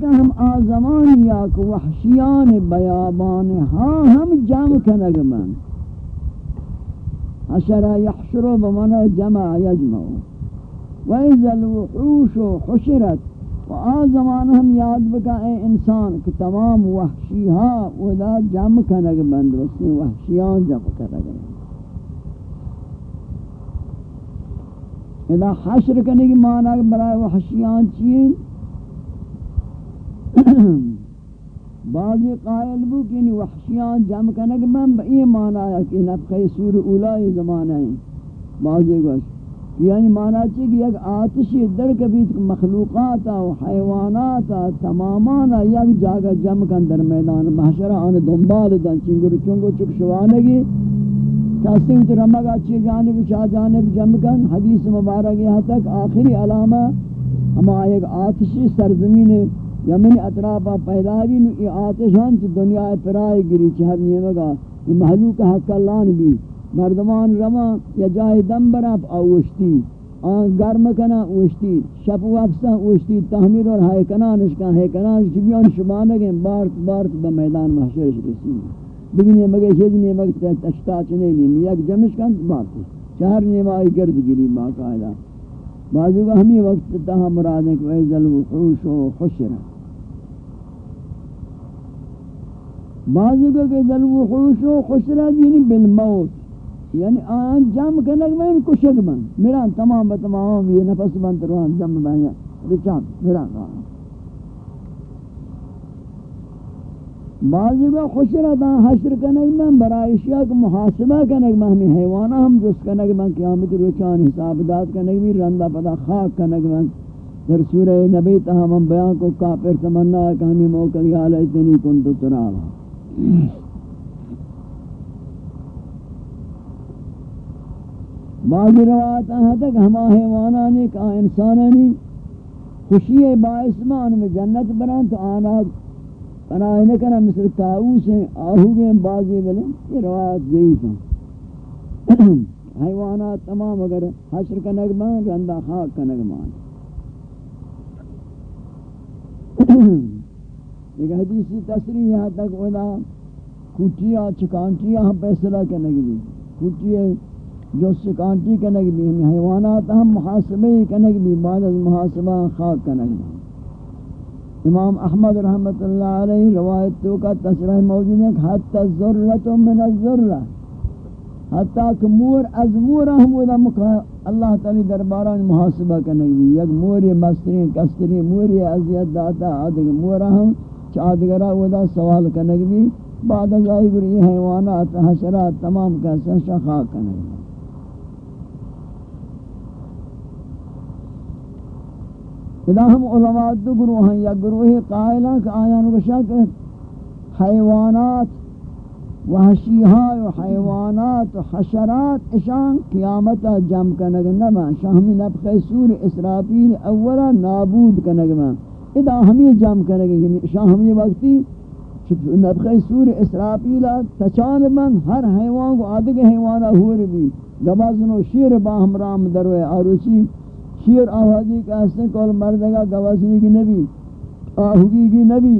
کہ ہم آزمان یا کہ وحشیان بیابان ہاں ہم جمع کنگ من. حشر یحشر بمن جمع یجمع. وَإِذَا الْوُحُوشُ حُشِرَتْ. و آزمان ہم یاد بکا اے انسان کہ تمام وحشی ہاں ودا جمع کنگ من درستی وحشیان جمع کنگ من. اذا حشر کرنے کی معنی برائے وحشیان چیئے بعضی قائل بو کہ یعنی وحشیان جمع کنگ، من با یہ معنی ہے کہ نفخی سور اولائی زمانہ ہیں بعضی گوش. یعنی معنی چی؟ کہ یک آتشی در کبیت مخلوقات و حیوانات تمامانا یک جاگہ جمع کن در میدان محشرہ آن دنبال دن. چنگر چنگو چک شوانگی. کسی ہوتی رمگا چی جانب چا جانب جمع کن. حدیث مبارک یہاں تک آخری علامہ ہما ایک آتشی سرزمین یمنی اطرافا پیدا بھی نو ای آتشان چی دنیا پرائی گری چی ہر نیمگا ای محلوک حق اللہ بھی مردمان رمان یا جائے دم براب آوشتی. آن گرم کنا اوشتی شپ و افسا اوشتی، تحمیر اور ہائے کنانش کا ہائے کنانش چی بیان شمانگیں بارت بارت با میدان محشرش رسی دیگی نیمگا شیج نیمگا تشتا چنے نیم یک جمش کن بارت چہر نیمائی گرد گری باقاعدہ. بعضی کو ہمیں وقت تہا مرادیں کہ ویزل وَإِذَا الْوُحُوشُ خُشِرَتْ بعضی کو کہ دل وحوش و خسرت یعنی بالموت یعنی آن جمع کنک میں کشک من. میران تمام بتمام یہ نفس بند روان جمع بین رچان، میران روان بعضی کو خسرت آن حشر کنک من، برای اشیاء کو محاسبہ کنک من، ہمیں حیوانہ ہم جس کنک من، قیامت رچان حساب داد کنک بھی رندہ پدا خاک کنک من. در سورہ نبی تہا من بیان کو کافر تمنا کہ ہمیں موقع یا لیتنی کنتو ترابا بعض روایت ہیں تک ہما حیوانانی کا انسانانی خوشی باعث مان میں جنت بران تو آنا پناہ نہ کرنا مثل تاؤس ہیں آہو گئے بعضی بلے یہ روایت ضعیف ہیں۔ حیوانات تمام اگر حشر کا نگمان رندہ خاک کا نگمان ایک حدیثی تصریح یہاں تک اولا کٹیا چکانٹیا ہم فیصلہ کرنے کی کٹیا جو چکانٹی کرنے کی ہم حیوانات ہم محاسبہ کرنے کی بعد از محاسبہ خاک کرنے کی امام احمد رحمت اللہ علیہ روایت تو کا تصریح موجود ہے کہ حتی الزررت من الزررہ حتی کہ مور از مور ہم اولا اللہ تعالی درباران محاسبہ کرنے کی یک موری مستری کستری موری عذیت داتا آدھگ مور ہم چادگرہ ودا سوال کنگ بھی، بعد از آئی بری حیوانات، حشرات تمام کا سنشا خاک کنگ بھی۔ ادا ہم علماء دو گروہ ہیں، یا گروہ قائلہ کہ آیان کو شک حیوانات وحشیہا و حیوانات و حشرات اشان قیامت جم کنگ نبا شاہمی نفخ سور اسرافیل اولا نابود کنگ من ادا ہمیں جام کریں گے یعنی شاہ ہمیں وقتی نبخی سور اسرافیلا تچان من ہر حیوان کو آدھگ حیوانا ہور بھی۔ گوازنو شیر باہم رام دروے آروچی، شیر آوازی کا حسن کول مردگا گوازنی کی نبی، آہوگی کی نبی،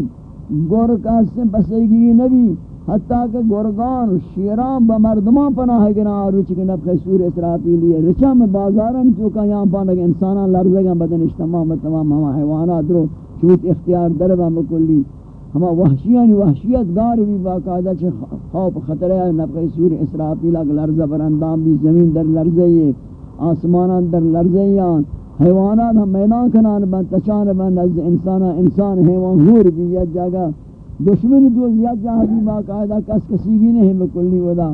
گور کا حسن بسیگی کی نبی۔ حتیٰ کہ گرگان شیران با مردمان پناہ گنا آروچی کی نبخی سور اسرافیلی. ہے رچا میں بازارن چوکا یہاں پانک انسانان لرزگا بدن اجتماع تمام ہما حیوانات رو چوت اختیار دربا مکلی. ہما وحشیان وحشیت گار بھی باقاعدہ چھ خوف خطرہ ہے نبقی سور اسرافیل اگر لرزہ برندام بھی زمین در لرزہ یہ آسمانان در لرزہ یان حیوانات ہم میدان کنان بند تچان بند نزد انسان انسان حیوان ہور بھی یا جگہ دشمن دوز یا جہاں بھی باقاعدہ کس کسی گی نہیں بکلی ودا۔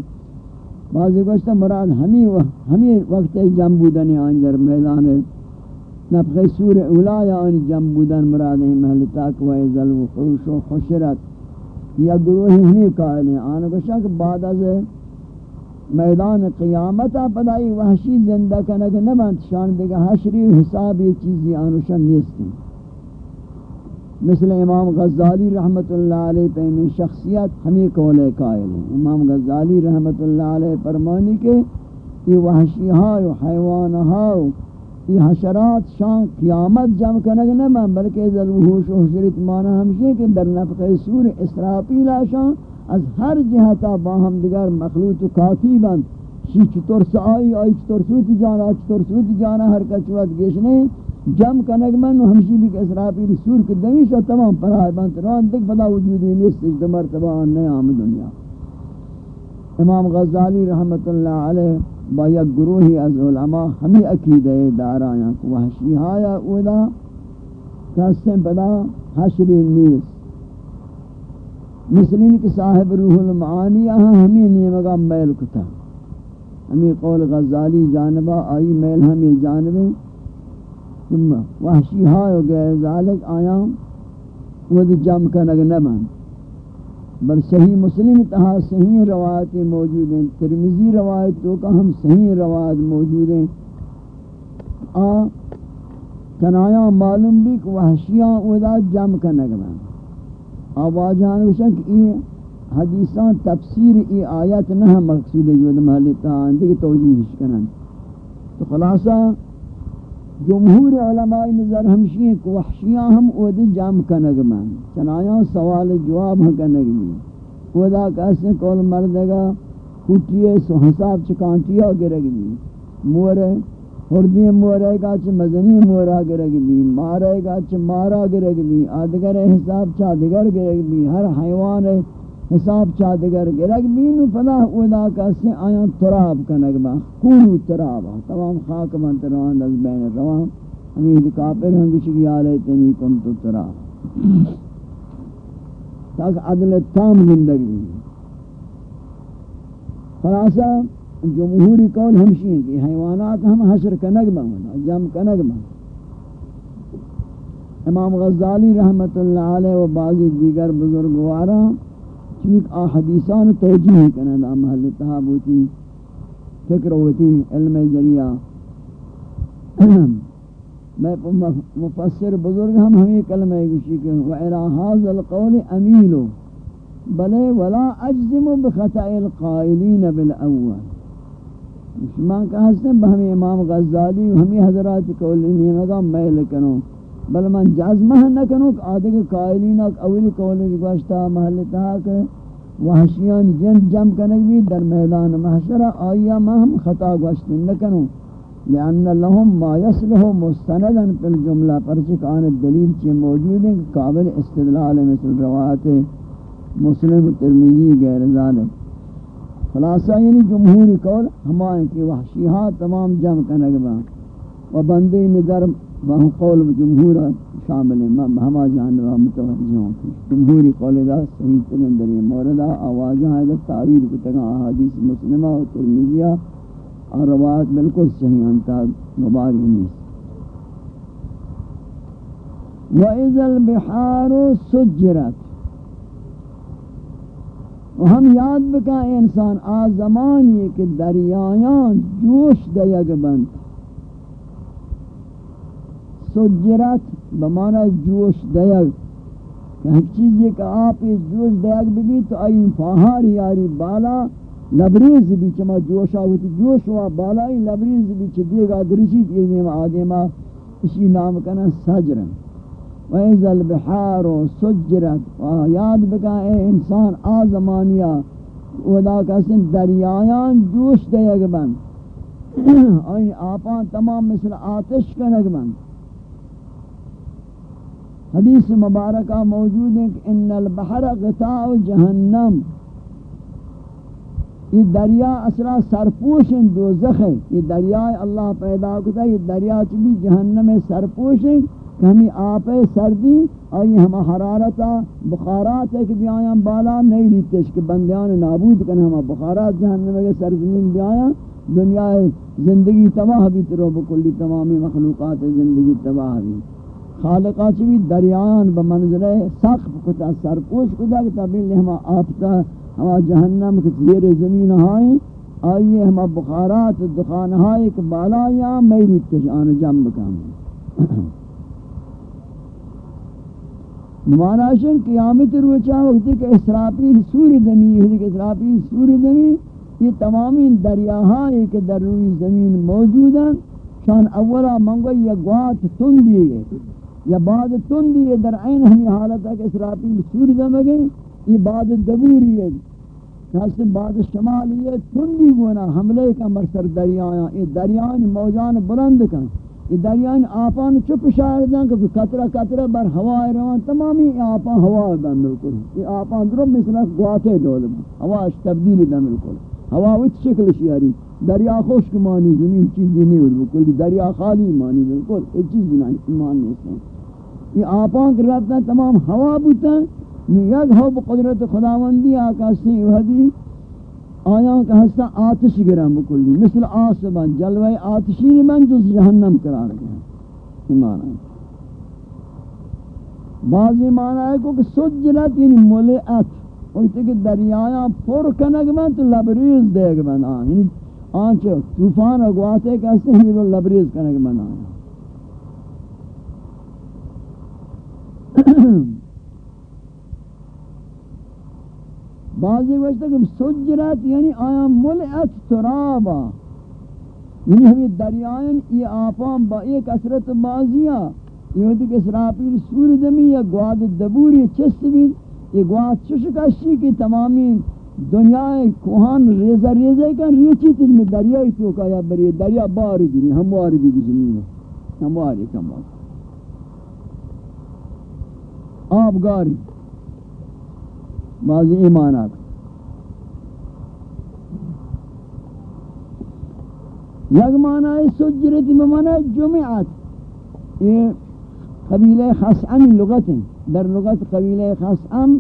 بعضی گوشتا مراد ہمیں وقت جم بودنی آن در میدان ہے نفخ سور اولا یا ان جم بودن مراد ہیں محل تاک و ازل و خوش و خشرت۔ یا گروہ ہمیں قائل ہیں آن بشا کہ بعد از میدان قیامتا پدائی وحشی زندہ کنک نبند، شان دیگا حشری و حساب یہ چیزی آنوشن نیستی۔ مثل امام غزالی رحمت اللہ علیہ پہ میں شخصیت ہمیں کولے قائل ہیں۔ امام غزالی رحمت اللہ علیہ فرمانی کے یہ وحشی ہاں حیوان ہاں یہ حشرات شان قیامت جمع کنگ نمان بلکہ ذلوحوش و حشرت مانا ہمشہ کہ در نفق سور اسرافیل شان از ہر جہتا باہم دیگر مخلوط و کاتی بند۔ شی چطور سائی، آئی چطور سوتی جانا چطور سوتی جانا، ہر کچوات گیشنے جم کنگ من ہمشی بھی کہ اسرافیل سور کے دمیشہ تمام پرائے بند ران تک پدا وجودی نیست اجد مرتبہ آنے آم دنیا. امام غزالی رحمت اللہ علیہ با یک گروہی از علماء ہمی عقیدہ دار آیا کہ وحشی ہایا اودا کسیں پدا حشری نیس مثلین کہ صاحب روح المعانی آہاں ہمی نیمگا میل کتا. ہمی قول غزالی جانبا، آئی میل ہمی جانبیں ثم وحشی ہایا گئے ذالک آیا ود جم کنگ نبن بل صحیح مسلم تہا صحیح روایت موجود ہیں. ترمیزی روایت تو کا ہم صحیح روایت موجود ہیں. آ، کنایا معلوم بھی کہ وحشیاں ادا جم کا نگمہ آوازان وشن کہ یہ حدیثان تفسیر ای آیت نہ مقصود جو محلی تاہاں دیکھ توجیح کنن تو خلاصہ جمہور علماء نظر ہمشی ہیں کہ وحشیاں ہم اود جام کنگ من چنایاں سوال جواب ہم کنگ من اودا کہتے ہیں کول مردگا کٹیے سو حساب چکانٹیا گرگ بھی مورے ہردی مورے گا چھ مزنی مورا گرگ بھی مارے گا چھ مارا گرگ بھی آدگر حساب چا دگر گرگ بھی ہر حیوان ہے حساب چادگر گرگ بینو فلا اودا کسی آیاں تراب کنگ با کونو ترابا تمام خاک من تروان از بین روان۔ امید جی کافر ہنگوشی کی آلے تنی کن تو تراب۔ تاک عدل تام زندگی۔ خلاصہ، جمہوری قول ہمشی ہیں کہ حیوانات ہم حشر کنگ با جم کنگ با امام غزالی رحمت اللہ علیہ و بعضی دیگر بزرگوارا چیک آ حدیثان توجیہ کرنے دا محل تحابوتی فکر ہوتی، علم ذریعہ۔ میں مفسر بزرگ ہم ہمیں کلمہ گوشی کہ وَإِلَى هَذَا الْقَوْلِ أَمِيلُ۔ بلے ولا اجزم بخطأ القائلین بالاول مسلمان کہا سے؟ بہمی امام غزالی ہمیں حضرات قول نیمگا میل کنوں بل من جازمہ نہ کنو کہ آدھے کے قائلین اولی قول گوشتا محل تہا کہ وحشیان جن جم کنگ بھی در میدان محشرہ آیا ما ہم خطا گوشت نہ کنو لأن لهم ما يصلح مستندا في الجملہ پرچک آن دلیل چی موجود ہیں قابل استدلال مثل روایت مسلم ترمیزی غیر ذالک خلاصہ یعنی جمہوری قول ہمائیں کہ وحشیہاں تمام جم کنگ با و بندی نظر وہاں قول جمہور شامل ہیں میں ہما جانبہ متوجہ ہوں جمہوری قول دا صحیح ترین در موردہ آوازہ ہے دا تعویر کو تگا حدیث مسلمہ و ترمیزیہ اور روایت بالکل صحیح انتا مباری نہیں وَإِذَا الْبِحَارُ سُجِّرَتْ. و ہم یاد بکا انسان، آ زمانی کہ دریایان جوش دیگ بند. سجرت بمانا جوش دیگ. کہ ہر چیز یہ کہ آپ اس جوش دیگ بھی تو آئی فاہار یاری بالا لبریز بھی چما جوشا ہوتی جوش ہوا بالا ہی لبریز بھی چھ دیگا درشی دیگا آدیما اسی نام کنا سجرن. وَإِذَا الْبِحَارُ سُجِّرَتْ. یاد بکا اے انسان آزمانیہ ودا کسن دریایان جوش دیگ بند. آئی آپان تمام مثل آتش کنگ بند. حدیث مبارکہ موجود ہے کہ ان البحر غطاء جہنم۔ یہ دریا اصلا سرپوش دوزخ ہے یہ دریا اللہ پیدا کرتا ہے، یہ دریا چبی جہنم سرپوش ہے کہ ہمیں آپ سردی آئی ہم حرارتا بخارات ہے کہ بھی بالا نہیں لیتش کہ بندیان نابود کرنے ہم بخارات جہنم کے سرزمین بھی دنیا زندگی تباہ بھی ترو بکلی تمامی مخلوقات زندگی تباہ بھی۔ خالقہ چوی دریان بمنظر سقف کتا سرپوش کتا کہ تبیل ہما آفتا ہما جہنم کے زیر زمین ہائیں آئیے ہما بخارات دخان ہائیں کہ بالا یا میری تشان جم بکام نمانا شن قیامت روچا وقتی کہ اسرافیل سوری دمی ہے کہ اسرافیل سوری دمی، یہ تمامی دریاہاں کہ در روی زمین موجود ہیں شان اولا منگو یا گوات تندی ہے یا بعد تندی ہے، در عین ہمی حالت ہے کہ اسرافیل سور دمگے یہ بعد دبوری ہے۔ کہ بعد شمالی ہے، تندی گونا حملے کا مرسر دریاں یہ دریان موجان بلند کن۔ یہ دریان آپان چپ شاہد دیں کہ قطرہ قطرہ بر ہوای روان تمامی یہ آپان ہوا بن بالکل یہ آپان درم مثل گواتے ڈول ہوا تبدیل دیں بالکل ہوا وچ شکل شیاری۔ دریا خشک مانی، زمین چیزی نہیں ہوتی بالکل دریا خالی مانی۔ بالکل ایک چیز نہیں مانی نہیں یہ آپان کے رابطہ تمام ہوا بوتا یک ہو بقدرت خداوندی آکا سی وحدی۔ آیاں کا حصہ آتش گرم بکلی مثل آسبان جلوہ آتشین من جز جہنم قرار گیا۔ ایمان ہے۔ بعضی معنی ہے کہ سجلت یعنی ملعت وقتی کہ دریایا پر کنگ من تو لبریز دیگ من آن۔ یعنی آنچہ توفان اگواتے کہتے ہیں یہ لبریز کنگ من آن۔ بعضی وقت کہ سجرت یعنی آیا ملعت ترابا یعنی ہمیں دریائن یہ آفان با ایک اثرت بازیاں یہ ہوتی کہ اسرافیل سور دمی یا گواد دبوری چست بھی یہ گواد چشکشی کی تمامی دنیا کوہان ریزہ ریزہ کا ریچی تجھ میں دریائی تو کا یا بری دریا باری گری ہمواری بھی زمین ہمواری کم آب گاری بعضی ایمانات۔ یک معنی سجرت بمعنی جمعات یہ قبیلہ خسعم لغت ہیں در لغت قبیلہ خسعم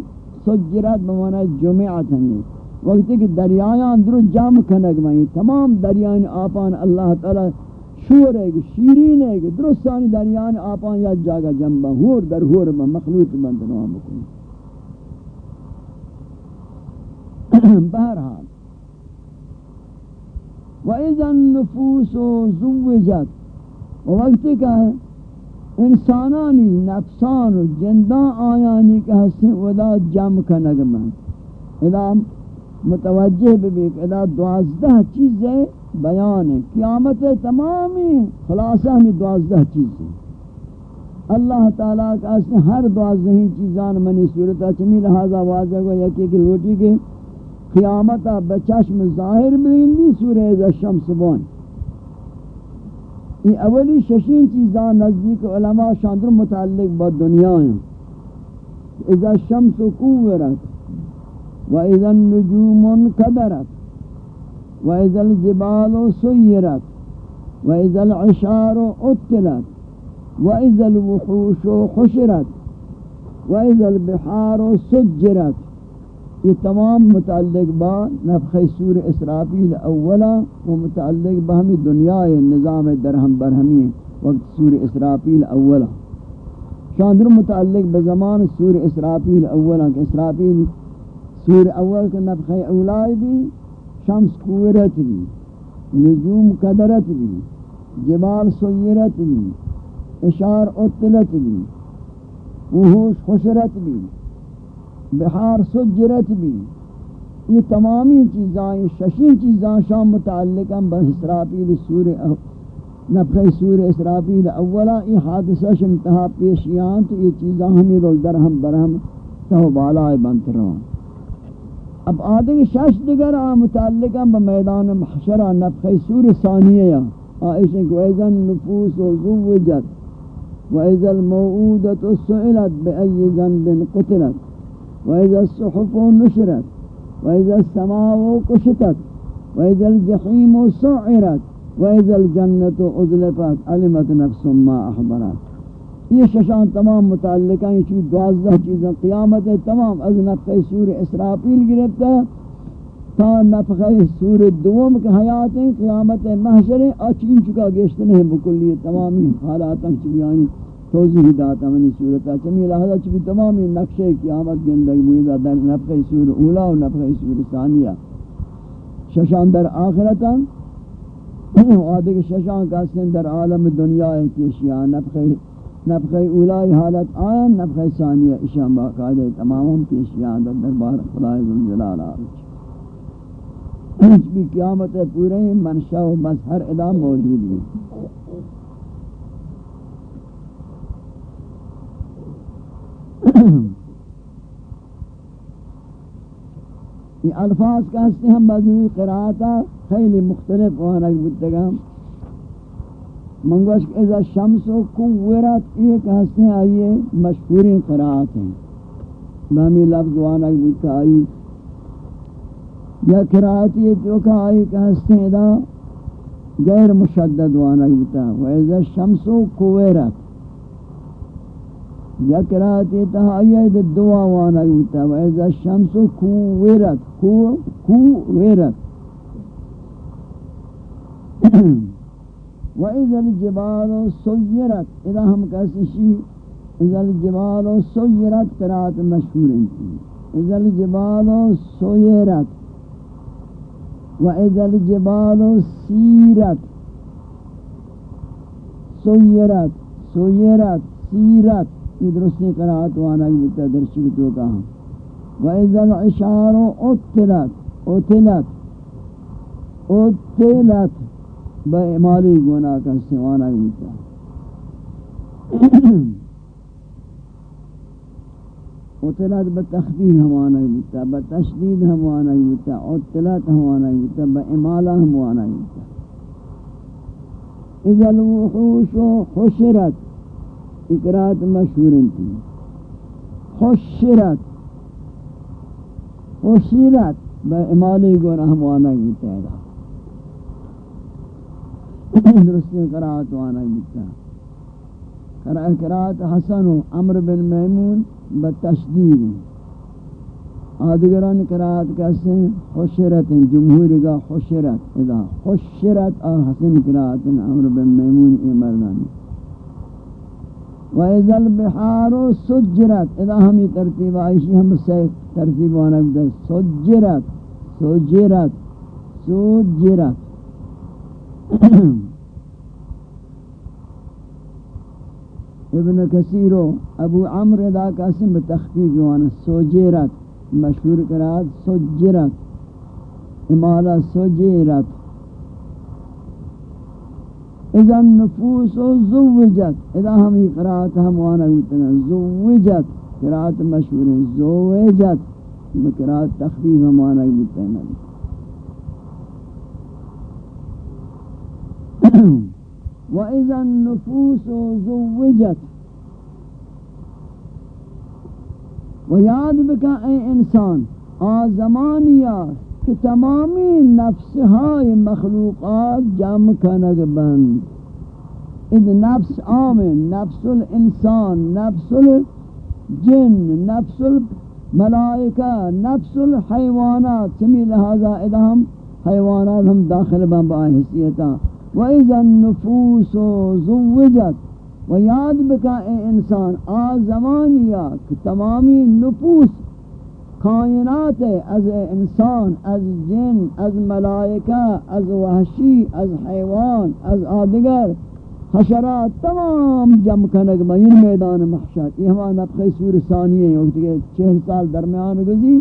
سجرت بمعنی جمعات ہیں وقتی کہ دریایان درو جام کنگ میں یعنی تمام دریان آپان اللہ تعالی شور ہے شیرین ہے درستانی دریان آپان یا جاگا جنبا ہور در ہور میں مخلوط بند نوام بکنی بہرحال وَإِذَا النُّفُوسُ زُوِّجَتْ وقتی کا انسانانی نفسان و جندان آیانی کا حسن ادا جم کا نگمن ادا متوجہ بھی ادا دوازدہ چیزیں بیان ہے، قیامت تمامی خلاصہ ہمیں دوازدہ چیزیں اللہ تعالیٰ کا حسن ہر دوازدہ چیزان منی صورتہ چمی لہذا واضح کو یکی کہ لوٹی کے قیامتا بچشم ظاہر بگندی سورہ از الشمس بون۔ یہ اولی ششین چیزان نزدیک علماء شاندر متعلق با دنیا ہیں۔ اذا الشمس قورت و اذا النجوم انکدرت۔ و اذا الجبال سیرت و اذا العشار اطلت و اذا الوحوش خشرت و البحار سجرت یہ تمام متعلق با نفخ سور اسرافیل اولا و متعلق با ہمی دنیا نظام درہم برہمی وقت سور اسرافیل اولا شاندر متعلق بزمان سور اسرافیل اولا کہ اسرافیل سور اول کے نفخ اولائی بھی شمس قورت بھی، نجوم قدرت بھی، جبال سیرت بھی، اشار اطلت بھی، وحوش خشرت بھی بہار سجرت بھی۔ یہ تمامی چیزاں ششی چیزاں شام متعلقہ بسرافیل سور نفخ سور اسرافیل اولا، یہ حادثہ شمتہا پیشیان تو یہ چیزاں ہمیں رول درہم برہم تہو بالائے بنت روان اب آدمی شش دیگر آ متعلق ہم میدان محشر نفخ سور ثانیہ یا. آئیشن کو ایزا نفوس و زوجت و ایزا الموعودت و سئلت بی ای زنب قتلت و ایزا الصحف و نشرت و ایزا السماء و کشتت و ایزا الجحیم و سعرت و ایزا الجنت و اذلفت علمت نفس ما احبرت یہ ششان تمام متعلقہ ہیں چوی دوازدہ چیزیں قیامت تمام از نفخ سور اسرافیل گرفتا تا نفخ سور دوم کے حیات ہیں، قیامت محشر ہیں اچین چکا گشت نہیں بکلی تمامی حالات چکیانی توضیح داتا منی صورتا چمی لحظہ چمی تمامی نقشے قیامت گندگ مویدہ در نفخ سور اولا و نفخ سور ثانیہ۔ ششان در آخرتا آدھے ششان کا سن در عالم دنیا کیشیاں نفخ نفخ اولائی حالت آیا نفخ ثانیہ اشان باقاعدہ تمام پیشیاں در دربار خدای ذوالجلال آرچ بھی قیامت پورے منشا و مظہر ادا موجود بھی یہ الفاظ کا ہستے ہم بازوی قرآتا خیلی مختلف وانک بودتگا منگوش کہ اذا شمس و قورت ایک ہستے آئیے مشہوری قرآت ہیں۔ بہمی لفظ وانک بودتا آئی یا قرآت یہ جو کہ آئی کہ ہستے دا غیر مشدد وانک بودتا و اذا شمس و قورت یا قرآت یہ تہائی دا دعا وانک بودتا و اذا شمس و قورت قورت وَإِذَا الْجِبَالُ سُيِّرَتْ اذا ہم کہتے ہیں اذا الجبال سيرت قرات مشہور ہیں اذا الجبال سيرت واذا الجبال سيرت سيرت سيرت سيرت یہ درستی قرات وانا کی درشی تو کہا واذا العشار اطلت اطلت اطلت با امالی گناہ کا سوانا ہوتا اطلت بتخفیف ہمانا ہوتا بتشدید ہمانا ہوتا اطلت ہمانا ہوتا با امالہ ہمانا ہوتا اذا الوحوش حشرت اقرات مشہور انتی حشرت حشرت با امالی گناہ ہمانا ہے درستی قرآت وانا بیتا قرآت حسن و عمر بن میمون بتشدید آدگران قرآت کہتے ہیں خوشرت جمہوری کا خوشرت، اذا خوشرت آ حسن قرآت عمر بن میمون ای مردانی وَإِذَا الْبِحَارُ سُجِّرَتْ، اذا ہمی ترتیب آئیشی، ہم سے ترتیب وانا بیتا سجرت سجرت سجرت. ابن کثیر و ابو عمر دا قاسم تحقیق جوان سوجیرت مشہور کرات سوجیرت امالہ سوجیرت اذا النفوس زوجت. اذا ہم یہ قرات ہم وانا ہوتنا زوجت. قرات مشہور ہیں زوجت. قرات تخفیف ہم وانا ہوتنا وَإِذَا النُّفُوسُ زُوِّجَتْ. و یاد بکا اے انسان آزمانیا کہ تمامی نفسهای مخلوقات جمع کنگ بند. اذ نفس عام نفس الانسان نفس الجن نفس الملائکہ نفس الحیوانات چمی لہذا اذا ہم حیوانات ہم داخل بند با حیثیتا وَإِذَا النُّفُوسُ زُوِّجَتْ و یاد بکا اے انسان آ زمانیا کہ تمامی نفوس کائنات از انسان از جن از ملائکہ از وحشی از حیوان از آدگر حشرات تمام جمع کنگ این میدان محشر یہ ہمارا نفخ سور ثانی ہے وقت کہ چہل سال درمیان گزی۔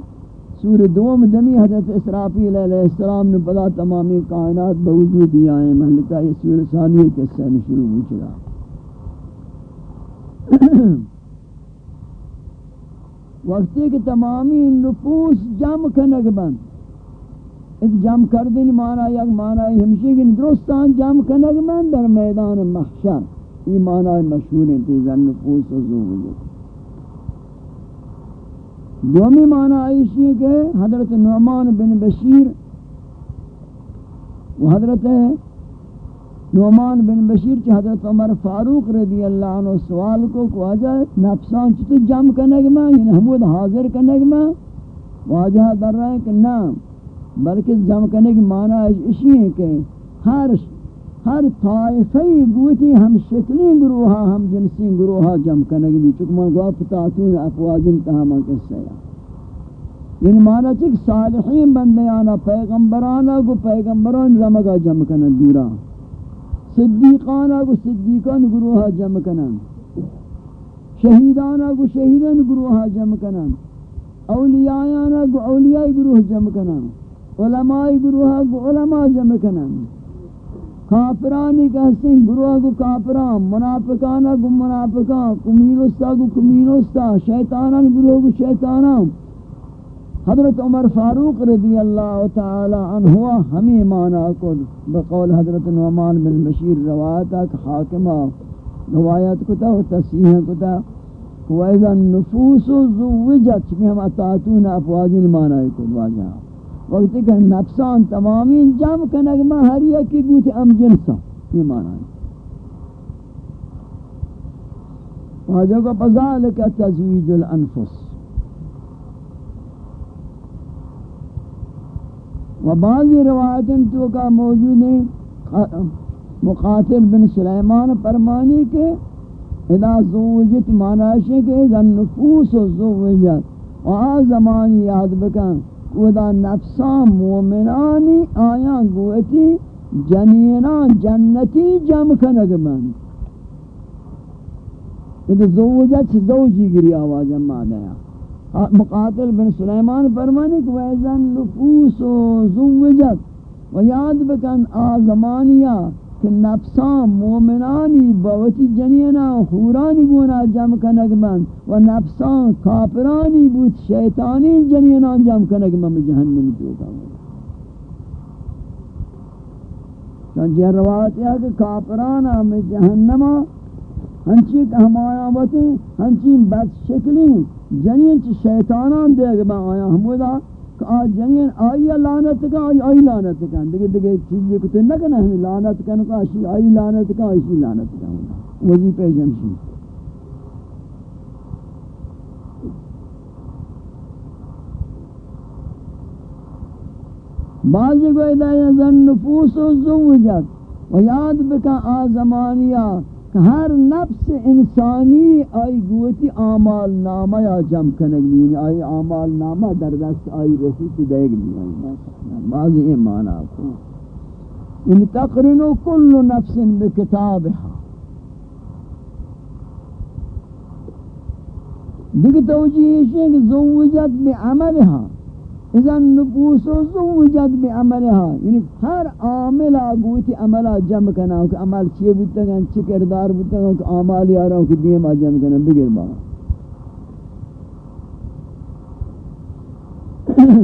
سور دوم دمی حضرت اسرافیل علیہ السلام نے پدا تمامی کائنات بوجود ہی آئے محلتا یہ سور ثانی کے سے شروع ہو چلا۔ وقتی کہ تمامی نفوس جمع کنگ بند۔ اس جمع کردن معنی یک معنی ہمشی کہ درستان جمع کنگ بند در میدان محشر۔ یہ معنی مشہور ہیں تیزا نفوس و زوجت دومی معنی آئیشی کہ حضرت نعمان بن بشیر و حضرت نعمان بن بشیر کی حضرت عمر فاروق رضی اللہ عنہ سوال کو واجہ نفسان چطور جمع کنگ میں یعنی حمود حاضر کنگ میں واجہ در رہا ہے کہ نا بلکہ جمع کرنے کی معنی اسی ہے کہ ہر ہر طائفی گوتی ہم شکلی گروہا ہم جنسی گروہا جمع کرنے بھی چکہ میں گوھا فتاتون افواجن تہاما کس یعنی معنی چک صالحین بندیانا، پیغمبرانا کو پیغمبران رمگا جمع کرنے دورا۔ صدیقانا کو صدیقان گروہ جمع کنن۔ شہیدانا کو شہیدان گروہ جمع کنن۔ اولیاءانا کو اولیاء گروہ جمع کنن۔ علماء گروہ کو علماء جمع کنن۔ کافرانی کہتے گروہ کو کافران منافقانا کو منافقان، کمینوستا کو کمینوستا، شیطانان گروہ کو شیطانان۔ حضرت عمر فاروق رضی اللہ تعالی عنہ ہمیں مانا کو بقول حضرت نعمان بن بشیر روایتا کہ حاکمہ روایت کتا و تصحیح کتا وَإِذَا النُّفُوسُ زُوِّجَتْ چکہ ہم اتاتون افواجین مانا کو واجہا وقت کہ نفسان تمامی جمع کنگ ما ہر یکی گوتی ام جنسا یہ مانا ہے واجہ کو پذالک تزویج الانفس و بعضی روایتیں تو کا موجود ہیں مقاتل بن سلیمان فرمانی کے اذا زوجت معنی ہے کہ اذا النفوس زوجت و آ زمانی یاد بکن ودا نفسان مومنانی آیا گوتی جنینان جنتی جمع کنگ من. یہ زوجت زوجی گری آواز معنی مقاتل بن سلیمان فرمانی کہ ویزن نفوس و زوجت. و یاد بکن آزمانیہ کہ نفسان مومنانی باوتی جنینا خورانی گونا جمع کنگ من و نفسان کافرانی بود شیطانی جنینا جمع کنگ من جہنم چوکا چنانچہ روایت ہے کہ کافرانا میں جہنما ہنچی ہمایا بتے ہنچی بد شکلی جنین چی شیطانان دے گا آیا ہمودا جنین آئی لعنت کا، آئی آئی لعنت کا۔ دیکھے دیکھے چیزیں کتے نہ کنا ہمیں لعنت کا نکا آشی آئی لعنت کا آشی لعنت کا۔ وظیفہ جمشی بعضی کو ادائی زن نفوس و زوجت و یاد بکا آزمانیہ ہر نفس انسانی آئی گوتی آمال نامہ یا جم کنگ دینی آئی آمال نامہ در دست آئی رسید دیگ دینی بعضی یہ معنی کو ان تقرنو کل نفس بکتابها دیکھ توجیہ ہے کہ زوجت بعملها اذا النفوس زوجت بعملها یعنی ہر عامل آگوتی عملہ جمع کنا کہ عمل چیئے بودتا گا چی کردار بودتا گا کہ عمال یارا کہ دیم جمع کنا بگر با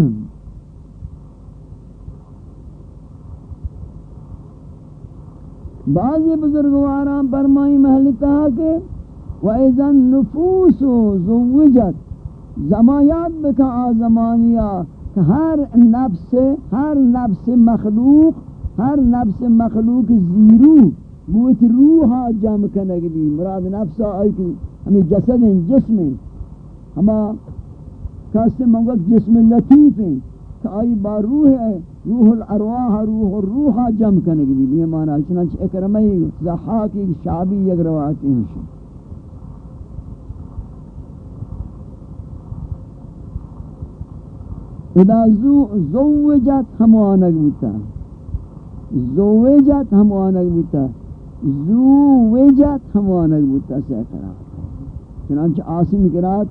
بعضی بزرگواران فرمائی محلتا کہ وَإِذَا النُّفُوسُ زُوِّجَتْ. زمایات بکا آزمانیہ کہ ہر نفس ہر نفس مخلوق، ہر نفس مخلوق زیرو بوت روحا جمع کنگ بھی۔ مراد نفس آئی کہ ہمیں جسد ہیں، جسم ہیں۔ ہما کسی موقع جسم لطیف ہیں۔ کہ آئی با روح ہے، روح الارواح، روح الروحا جمع کنگ بھی۔ یہ معنی چنانچہ اکرمی زحاکی شعبی یک رواتی ہیں۔ اذا زو زوجت هموانک بوتا زوجت هموانک بوتا زوجت هموانک بوتا سے قرار چنانچہ عاصم قرات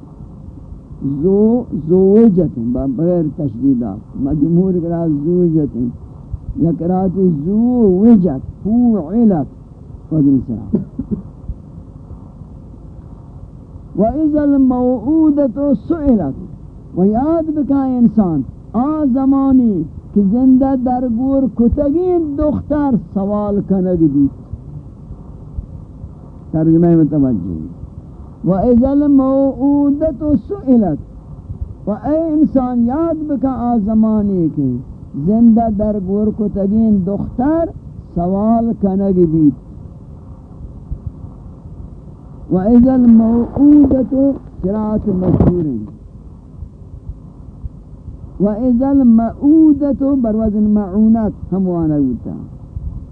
زو زوجت بغیر تشدیدات مجمور قرات زوجت یا قرات زوجت فوعلت قدر سلام. وَإِذَا الْمَوْعُودَةُ سُئِلَتُ. و یاد بکا انسان، آ زمانی کہ زندہ درگور کتگین دختر سوال کنگ بھی ترجمہ متوجہ و ازل موعودت سئلت. و اے انسان، یاد بکا آ زمانی کہ زندہ درگور کتگین دختر سوال کنگ بھی و ازل موعودت قرآت و ازل معودت بر وزن معونت هموانه بودتا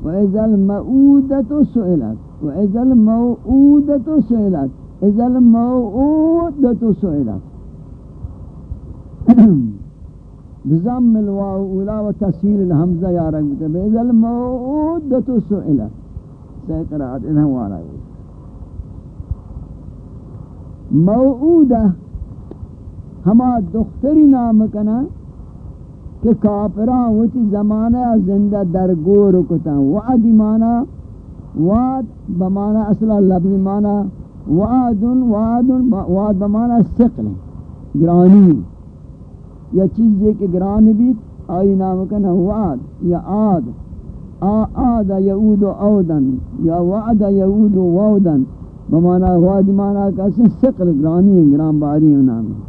و ازل معودت سئلت. و ازل موعودت سئلت. إذا موعودت سئلت. بزم الواو اولا و تسهیل الحمزه یارک بودتا به ازل سئلت. سه قرآت وأنا يوتا. موعوده. ہما دختری نام کنا کہ کافران ہوتی زمانہ زندہ در گور کتا وعدی مانا، وعد بمانا اصلا لفظ مانا، وعد وعد وعد بمانا سقل گرانی۔ یا چیز یہ کہ گران بھی آئی نام کنا وعد، یا آد آد یعود اودن یا وعد یعود وعدن بمانا وعد مانا کسی سقل گرانی، گران باری نام۔ ہے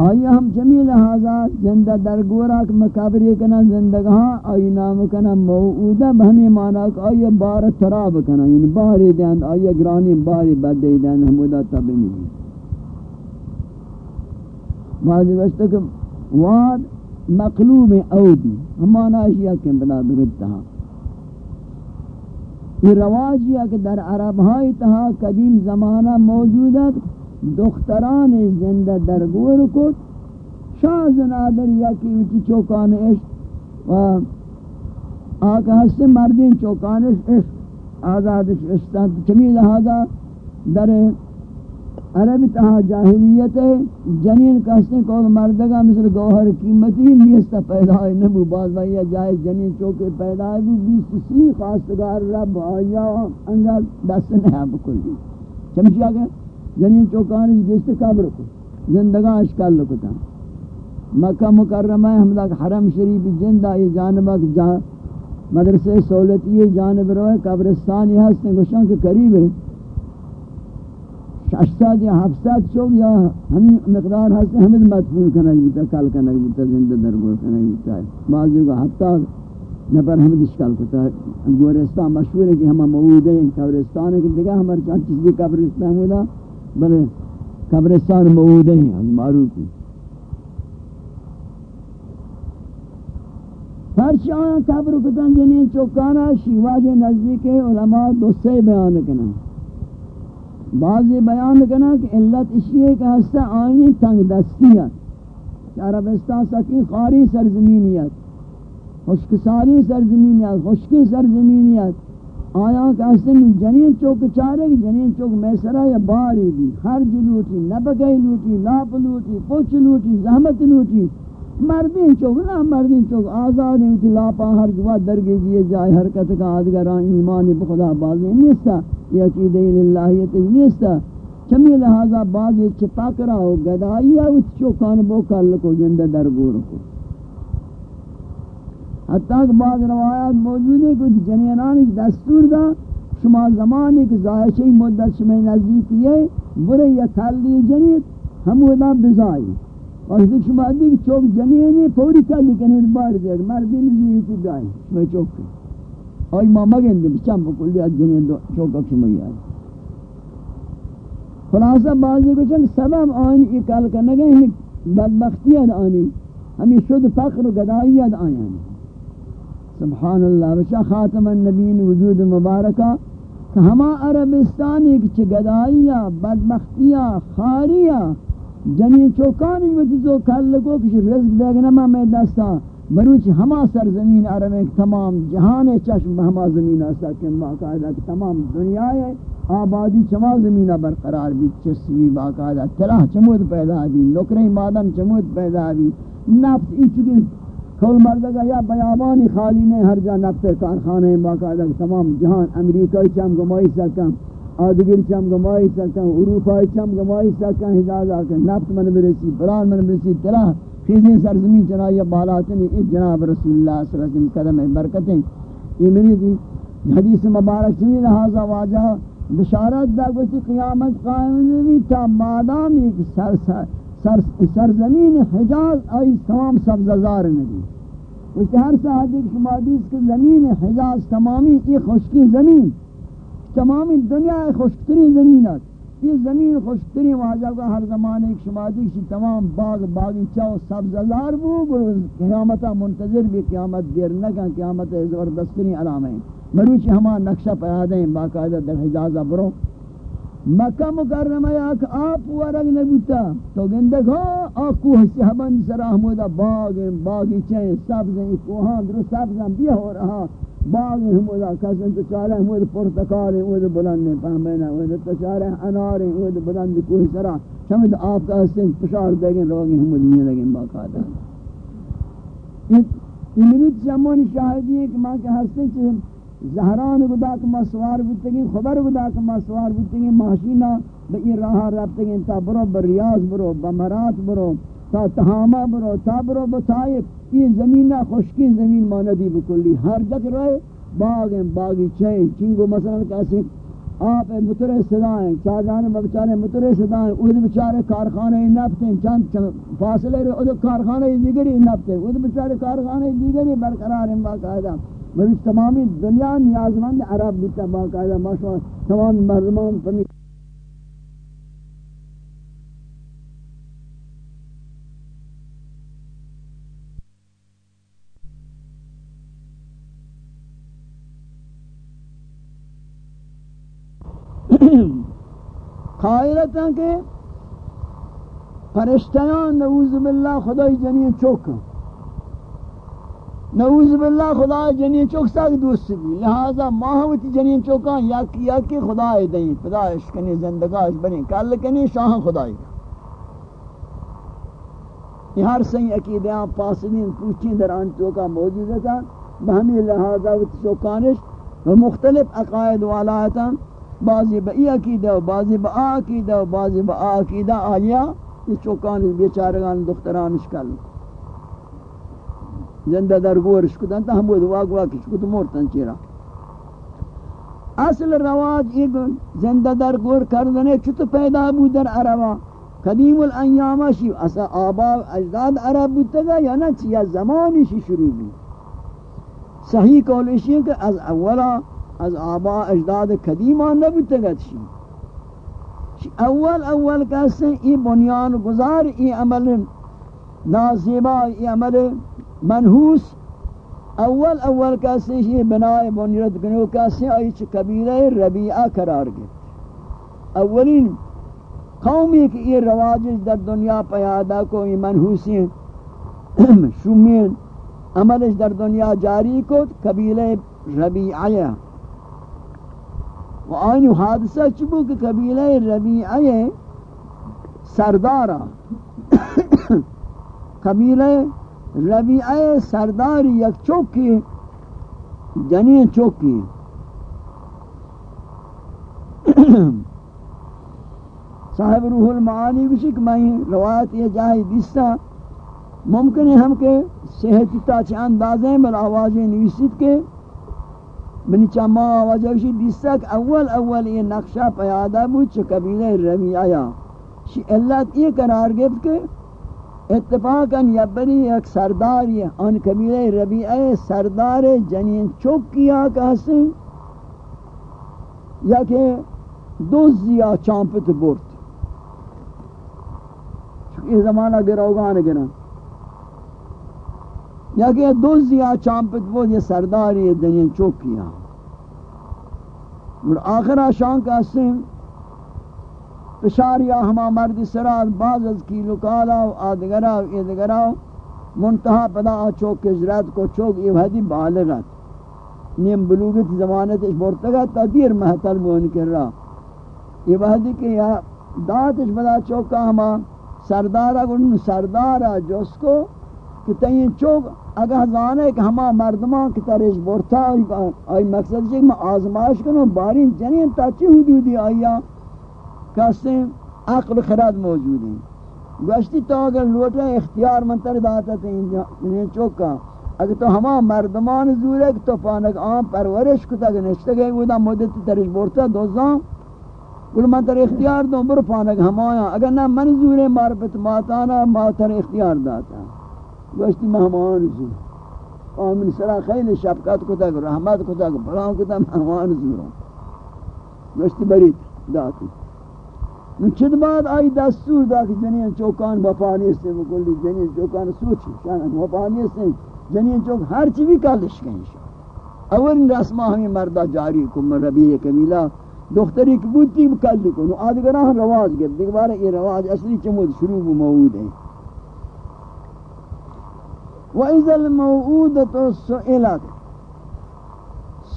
آئی ہم جمیل لہذا زندہ درگورا مقابر یہ کنا زندگاں آئی نام کنا موعودہ بہمی مانا کہ آئی بار تراب کنا یعنی باری دین آئی گرانی باری بدے دین ہمودہ تب ملی بعضی وقت کہ واد مقلوب اودی ہمانا اشیاء کے بلا درد تہا یہ رواج یہ کہ در عرب ہائی تہا قدیم زمانہ موجود ہے دختران زندہ درگور کو شاز نادر یا کی اوٹی چوکان عشق و آقا ہستے مردین چوکان عشق، آزادش عشق چمی لہذا در عرب تہا جاہلیت ہے جنین کہستے کول مردگا مثل گوہر قیمتی نیستا پیدا ہے نبو، باز بھائی جائے جنین چوکے پیدا ہے بیس سی خواستگار رب آیا انگا دست نہیں بکلی۔ چمچی آگے؟ یعنی جنین چوکانی جیسے قبر کو، زندگاں اشکال لکتا مکہ مکرمہ حمدہ حرم شریف جندہ، یہ جانبہ جان مدرسہ سہولتی، یہ جانب روئے قبرستان، یہ ہستیں گوشان کے قریب ہے۔ شاشتاد یا حفظات چوک یا ہمیں مقدار ہستیں ہمیں مدفون کنک بیتا کل کنک بیتا زندہ درگور کنک بیتا ہے بعضی کو ہفتاد نفر ہم اشکال کتا ہے گورستان مشہور ہے کہ ہم موجود ہیں، قبرستان ہے کہ دیکھا ہمارے چاہت چیزی قبرستان ہوتا بلے قبرستان موجود ہیں یعنی معروف ہیں۔ ہر شاہ قبر کتن جنین چوکانا شیواج نزدیک علماء دو بیان کنا بعضی بیان کنا کہ علت اسی ہے کہ ہستا آئینی تنگ دستیت عربستان سکی خاری سرزمینیت خشکساری سرزمینیت خشکی سرزمینیت آیا کہ اسن جنین چوک چارے کہ جنین چوک میسرا یا باری بھی ہر لوٹی نبگئی لوٹی، لاپ لوٹی، پوچھ لوٹی، زحمت لوٹی۔ مردین چوک نہ، مردین چوک آزاد ہیں لاپا ہر جوا درگی جیے جائے حرکت کا آدگران ایمان بخدا بازی نیستا۔ یہ عقیدہ للہیت نیستا۔ چمی لہذا بازی چپاکرا ہو، گدائی ہے، اس چوکان بوکال کو زندہ درگور کو۔ حتیٰ کہ بعض روایات موجود ہیں، کچھ جنینان دستور دا، شما زمانی کہ ظاہشی مدت شما نزدیکی ہے، برے یا کھلی جنیت ہم ودا بزائی. اور اس شما دی کہ چوک جنینی پوری کھلی کنید بار دے مردی نزوری تی گائی شما چوک کی آئی ما مگن دے بچم بکلی از جنین دو چوکا شما یاد. خلاصہ بعضی کو چنگ سبب آنی اکال کرنگے بدبختیت آنی. ہمیں شد فقر و گدائیت آنی. سبحان اللہ وشا خاتم النبین وجود مبارکہ، کہ ہما عربستانی کی گدائیہ، بدبختیہ، خاریہ، جنی چوکانی وجزو کلکو کچھ رزق دیگنما میں دستا بروچ ہما سرزمین عربیں تمام جہان چشم ہما زمین آسا کہ باقاعدہ تمام دنیا ہے، آبادی چما زمینہ برقرار بھی، چسوی باقاعدہ تلاہ چمود پیدا بھی نکریں مادن چمود پیدا بھی، نفت ای چکے کل مردگا یا بیابانی خالی نے ہر جا نفت کارخانے باقاعدہ، تمام جہان امریکہ چم گمائی سکن آدگر چم گمائی سکن اروپا چم گمائی سکن حجاز آکن نفت من برسی، بران من برسی تلا خیزی سرزمین چنائی بالاتنی اس جناب رسول اللہ صلی اللہ علیہ وسلم قدم برکتیں۔ یہ میری دی حدیث مبارک سنی لہذا واجہ بشارت دا گوشتی قیامت قائم نبی تا مادام ایک سر سر سر سرزمین حجاز آئی تمام سبززار نبی. اس کے ہر ساتھ ایک شما دیس کہ زمین حجاز تمامی یہ خشکی زمین. تمامی دنیا خشکترین زمینت یہ زمین خشکترین واجہ کا ہر زمان ایک شما دیس تمام باغ باغی چاو سبززار بو قیامتا منتظر بھی قیامت دیر نکا قیامت زبردسترین علامیں مروچی ہمان نقشہ پیادیں باقاعدہ در حجازہ برو. مکہ مکرمہ یک آپ ورگ نبوتا. تو گندگ ہاں آکو حسی حبند سر احمودہ باغ، باغی چین، سبز کوہاں در سبز ہیں بیا ہو رہا. باغ حمودہ کسن تو چارے حمود پرتکار ہیں وہ بلند ہیں پہمینا وہ تو چارے انار بلند کوہ سرا سمجھ آپ کا حسن پشار دے گئے روگی حمود نہیں لگیں باقاعدہ منوت جمعانی شاہدی ہے کہ ماں کے ہستے چھے زہران گدا کہ ما سوار بودتگی خبر گدا کہ ما سوار بودتگی ماشینہ بئی راہ رابطگی تا برو بریاض برو بمرات برو تا تہامہ برو تا برو بطائف یہ زمین خشکی زمین ماندی بکلی ہر جگ رہے باغ ہیں، باغی چین چنگو مثلا کیسے آپ متر صدائیں چاہجان بچارے متر صدائیں اود بچارے کارخانے نفت ہیں، چند فاصلے رہے اود کارخانے دیگری نفت ہیں اود بچارے کارخانے دیگری برقرار ہیں، باقاعدہ مریض تمامی دنیا نیازمند عرب بودتا باقاعدہ ماشاء تمام مردمان فمی قائلتا کہ فرشتیان نعوذ باللہ خدای جنین چوک نعوذ باللہ خدای جنین چوک ساک دوست بھی۔ لہذا ماہوتی جنین چوکان یا کیا کہ خدای دیں۔ پدایش کنی زندگاش بنی۔ کل کنی شاہ خدای۔ یہ ہر صحیح عقیدیاں پاسدین پوچھیں در آن چوکا موجود ہے بہمی لہذا چوکانش و مختلف عقائد والایتاں بعضی با ای عقیدہ و بعضی با آ عقیدہ و بعضی با آ عقیدہ آیا یہ چوکان بیچارگان دخترانش کل زندہ در گورش کتن تا ہم بود واق واقش کت مورتن چیرا. اصل رواج ایک زندہ در گور کردنے چھت پیدا بود در عربا. قدیم الانیامہ شی اصلا آبا اجداد عرب بودتا گا یا نا چیا زمانی شی شروع بود. صحیح قول اشی ہے کہ از اولا، از آبا اجداد قدیمان نبوتے گا اول اول کہتے ہیں یہ بنیان گزار یہ عمل نازیبا یہ عمل منحوس، اول اول کہتے ہیں یہ بنائے بنیرت کنو کہتے ہیں آئی چھ قبیلہ ربیعہ قرار گئے۔ اولین قومی کہ یہ رواجش در دنیا پیادہ کو یہ منحوسی شمین عملش در دنیا جاری کو قبیلہ ربیعہ۔ و آئین حادثہ چبو کہ قبیلہ ربیعہ سردارا قبیلہ ربیعہ سردار یک چوکی جنین چوکی۔ صاحب روح المعانی بشک میں روایت یہ جاہی دیستا۔ ممکن ہے ہم کہ صحت تا چاند اندازیں بل آوازیں نویسید کے۔ من چما وجهشی دیستک اول اول یہ نقشہ پیادا بود چھ قبیلہ ربیعہ شی علت یہ قرار گفت کہ اتفاقا یبنی ایک سردار یہ ان قبیلہ ربیعہ سردار جنین چوک کیا کہسیں یا کہ دوزیا چامپت برد. چونکہ زمانہ گروگان گرن. یا کہ دوزیا چامپت برد یہ سردار یہ جنین چوک کیا اور آخر آشان کا سن یا ہما مرد سرات بعض از کیلو کالا و آدگرہ و ایدگرہ منتہا پدا چوک اجرات کو چوک یہ حدی بالغت نیم بلوگت زمانت اس بورتگا تا دیر محتل بون کر رہا یہ وحدی کہ یا دات اس بدا چوکا ہما سردارہ گن سردارہ جو اس کو کہ تین چوک اگر زانے کہ ہما مردمان کی طرح بورتا آئی مقصد ہے کہ میں آزمائش کنوں بارین جنین تا چی حدودی آیا؟ ہیں عقل خراد موجود ہیں گوشتی تو اگر لوٹا اختیار منتر داتا انہیں چوکا. اگر تو ہما مردمان زور ہے کہ تو پانک آم پرورش کتا کہ نشتا گئے وہ دا مدت ترش بورتا دوزان. گل من تر اختیار دوں برو پانک ہمایا. اگر نہ منظور ہے مارپت ماتانا ما تر اختیار داتا. گوشتی مہمان زور. آمین سرا خیلی شفقت کتا رحمت کتا کہ بلان کتا مہمان زور. گوشتی برید داتی نو چند بعد آئی دستور دا کہ جنین چوکان بپانی سے بکلی جنین چوکان سوچی شانن بپانی سے جنین چوک ہر چی بھی کالش گئی اول ان رسمہ ہمیں مردہ جاری کم ربیع کمیلہ۔ دختری کی بودتی بکل کو نو آدگران رواج گرد دیکھ بارا یہ رواج اصلی چمود شروع و موجود ہے وَإِذَا الْمَوْعُودَةُ سُئِلَتْ۔